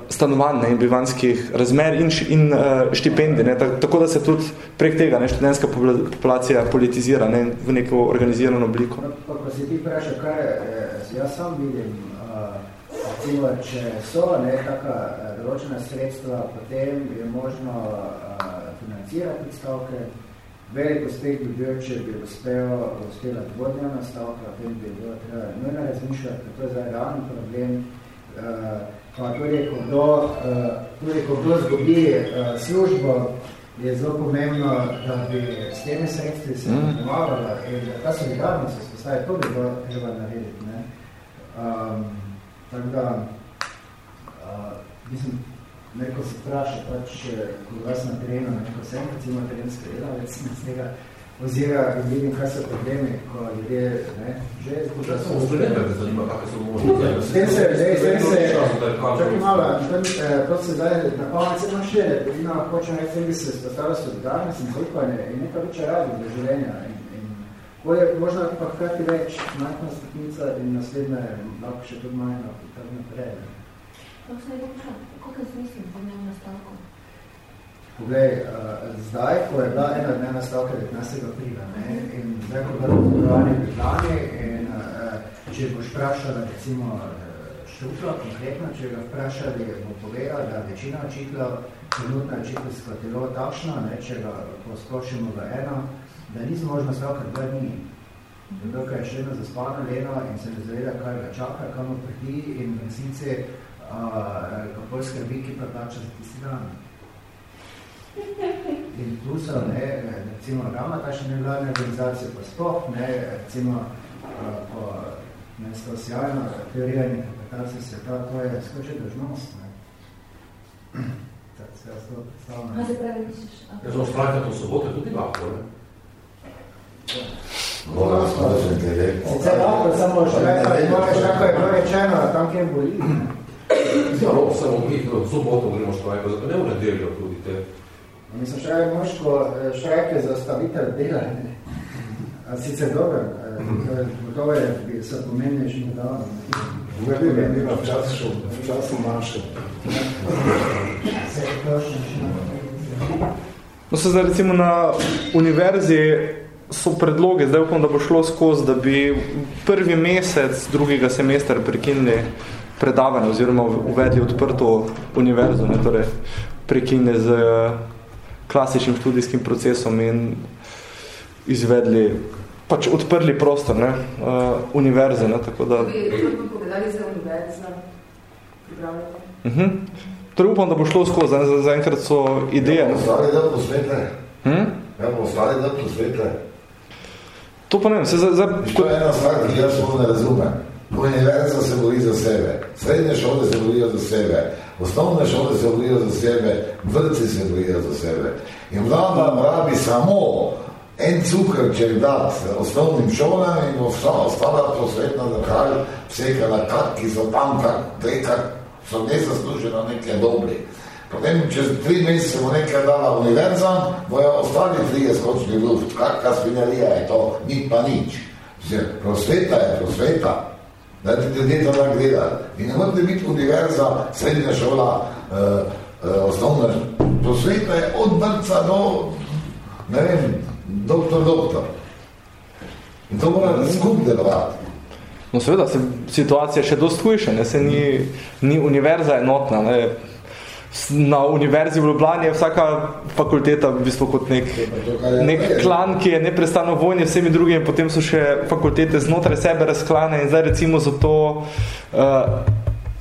stanovanj in bivanskih razmer in, in uh, štipendij. Ne. Tako da se tudi prek tega ne, študentska populacija politizira ne, v neko organizirano obliko. Pa, pa si ti vprašal, kaj eh, jaz sam vidim, uh, recimo, če so ne, taka določena sredstva, potem je možno uh, financirati stavke, Velik uspeh bi bil, če bi uspel, uspela dvodnevna stavka, potem bi bilo treba nujno razmišljati, to je zdaj realni problem, uh, pa tudi, ko kdo, tudi, ko kdo zgubi uh, službo, je zelo pomembno, da bi s temi sredstvi se mm. pomavala in ta solidarnost se spostavi, to bi bilo treba narediti. Ne? Um, tako da, uh, mislim, neko se vpraša, pač, ko vas na terenu, neko sem, recimo terenska delavec, z tega ozira in vidim, kaj so problemi, ko ljudje, ne, že... Počas smo spremembe, da zanima, kakve so možnosti. S tem se, zdaj, tem se, čakaj malo, to se zdaj, na pamet se ima še, ima, hočem reči, tem bi se spostavila solidarnost in zaupanje in neka večja radi za življenja in, in bolje, možno pa hkrati več, majhna stopnica in naslednja je lahko še tudi majhna, tako naprej. To se je vprašal, koliko smislim za dnevno stavko? Poglej, uh, zdaj, ko je bila ena dnevna stavka 19. aprila ne, in zdaj, ko je bilo razporovanje v in uh, če boš vprašala recimo Štufla, konkretno, če ga vprašali, bo povedala, da večina očitlov, trenutna očitljisko telo takšno, ne, če ga poskočimo v eno, da ni zmožno stavka dva dni. Zato, ker je še eno zaspano leno in se ne zaveda, kaj ga čaka, kam preti in v resnici uh, kako skrbi, ki pa plača za tisti dan. In tu so, ne, recimo, ravno tašne nevladne organizacije, pa spoh, ne, recimo, po ne, stosjalno teoriranje interpretacije sveta, to je skoče držnost, ne. Tako se jaz to predstavljam. Kaj se pravi, misliš? Jaz vam spravite to sobote tudi lahko, ne? Moram sprašen glede. Sicer lahko, samo še kako je bilo rečeno, tam kjer boli. Ja, no, samo mi v soboto gremo štrajko, zato ne v nedeljo tudi te. Mislim, štrajko moško, štrajke za stavitev dela, ne? A sicer dobro, gotovo je, bi se pomenješ in dalo. Ne bi bi bila včas šel, včas sem našel. Se je točno še. No, se zdaj recimo na univerzi so predloge, zdaj upam, da bo šlo skozi, da bi prvi mesec drugega semestra prekinili predavanje oziroma uvedli odprto univerzo, ne, torej prekinili z klasičnim študijskim procesom in izvedli, pač odprli prostor, ne, uh, univerze, ne, tako da... Za pripravljate? Uh -huh. Torej upam, da bo šlo skozi, za, za enkrat so ideje. Ja, ostali da posvetle. Hm? Ja, ostali da posvetle. To pa ne vem, se za... za to je ena stvar, ki jaz ne razumem. Univerza se boli za sebe, srednje šole se bolijo za sebe, osnovne šole se bolijo za sebe, vrci se bolijo za sebe. In vlada rabi samo en cukrček dati osnovnim šolam in bo ostala prosvetna zakaj vsekala kak, ki so tam kak, te kak, so nezasluženo nekaj dobri. Potem čez tri mesece bo nekaj dala univerzam, bojo ostali trije skočni luft, kakva spinarija je to, ni pa nič. Prosveta je prosveta. Da ti ljudje to da gledali. In ne morate biti univerza, srednja šola, uh, uh, osnovna prosveta je od vrca do, ne vem, doktor, doktor. In to mora skup delovati. No seveda, se situacija še dost hujša, ne, se ni, ni univerza enotna, ne. Na univerzi v Ljubljani je vsaka fakulteta v bistvu kot nek, nek klan, ki je neprestano vojni vsemi drugimi, potem so še fakultete znotraj sebe razklane in zdaj recimo zato uh,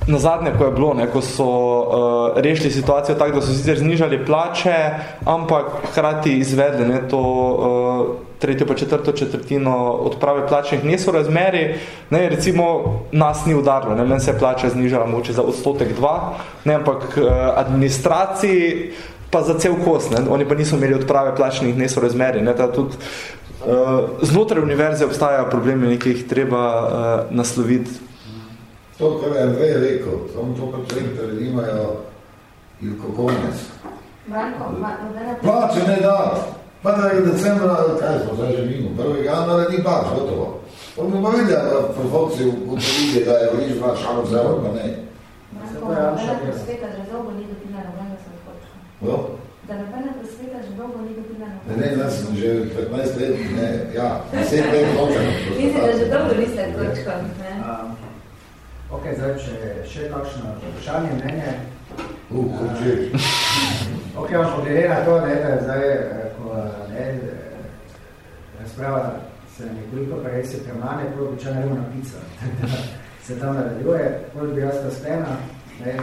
na zadnje, ko je bilo, ne, ko so uh, rešili situacijo tako, da so sicer znižali plače, ampak hkrati izvedli ne, to uh, tretjo pa četrto četrtino odprave plačnih nesorazmeri, ne, recimo nas ni udarilo, ne, men se je plača znižala moče za odstotek dva, ne, ampak uh, administraciji pa za cel kos, ne, oni pa niso imeli odprave plačnih nesorazmeri, ne, ta tudi uh, znotraj univerze obstajajo problemi, ki jih treba uh, nasloviti To, kar je Andrej rekel, samo to pač rektor imajo Ilko Konec. Branko, nobene... Plače ne da. Pa da je decembra, kaj smo zdaj že mimo, 1. januara ni pač, gotovo. On bi pa videl, da profokci v televiziji, da je vriž dva šalo zelo, pa ne. Branko, nobene prosveta že dolgo ni dobila nobenega sodkočka. Jo? Da nobene prosveta že dolgo ni dobila nobenega Ne, ne, jaz sem že 15 let, ne, ja, 10 let nočem. Mislim, da že dolgo niste točko, ne? Ok, zdaj, če še kakšno vprašanje, mnenje. Uh, koči. Ok, vam poglede na to, ne, da zdaj, ko ne, razprava se nekoliko prej se premane, prav običajno na pico. *laughs* se tam nadaljuje, bolj bi jaz razpena. Ne,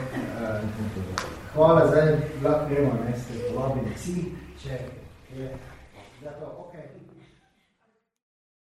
hvala, zdaj lahko gremo, ne, ste povabili vsi, če je, zato, ok.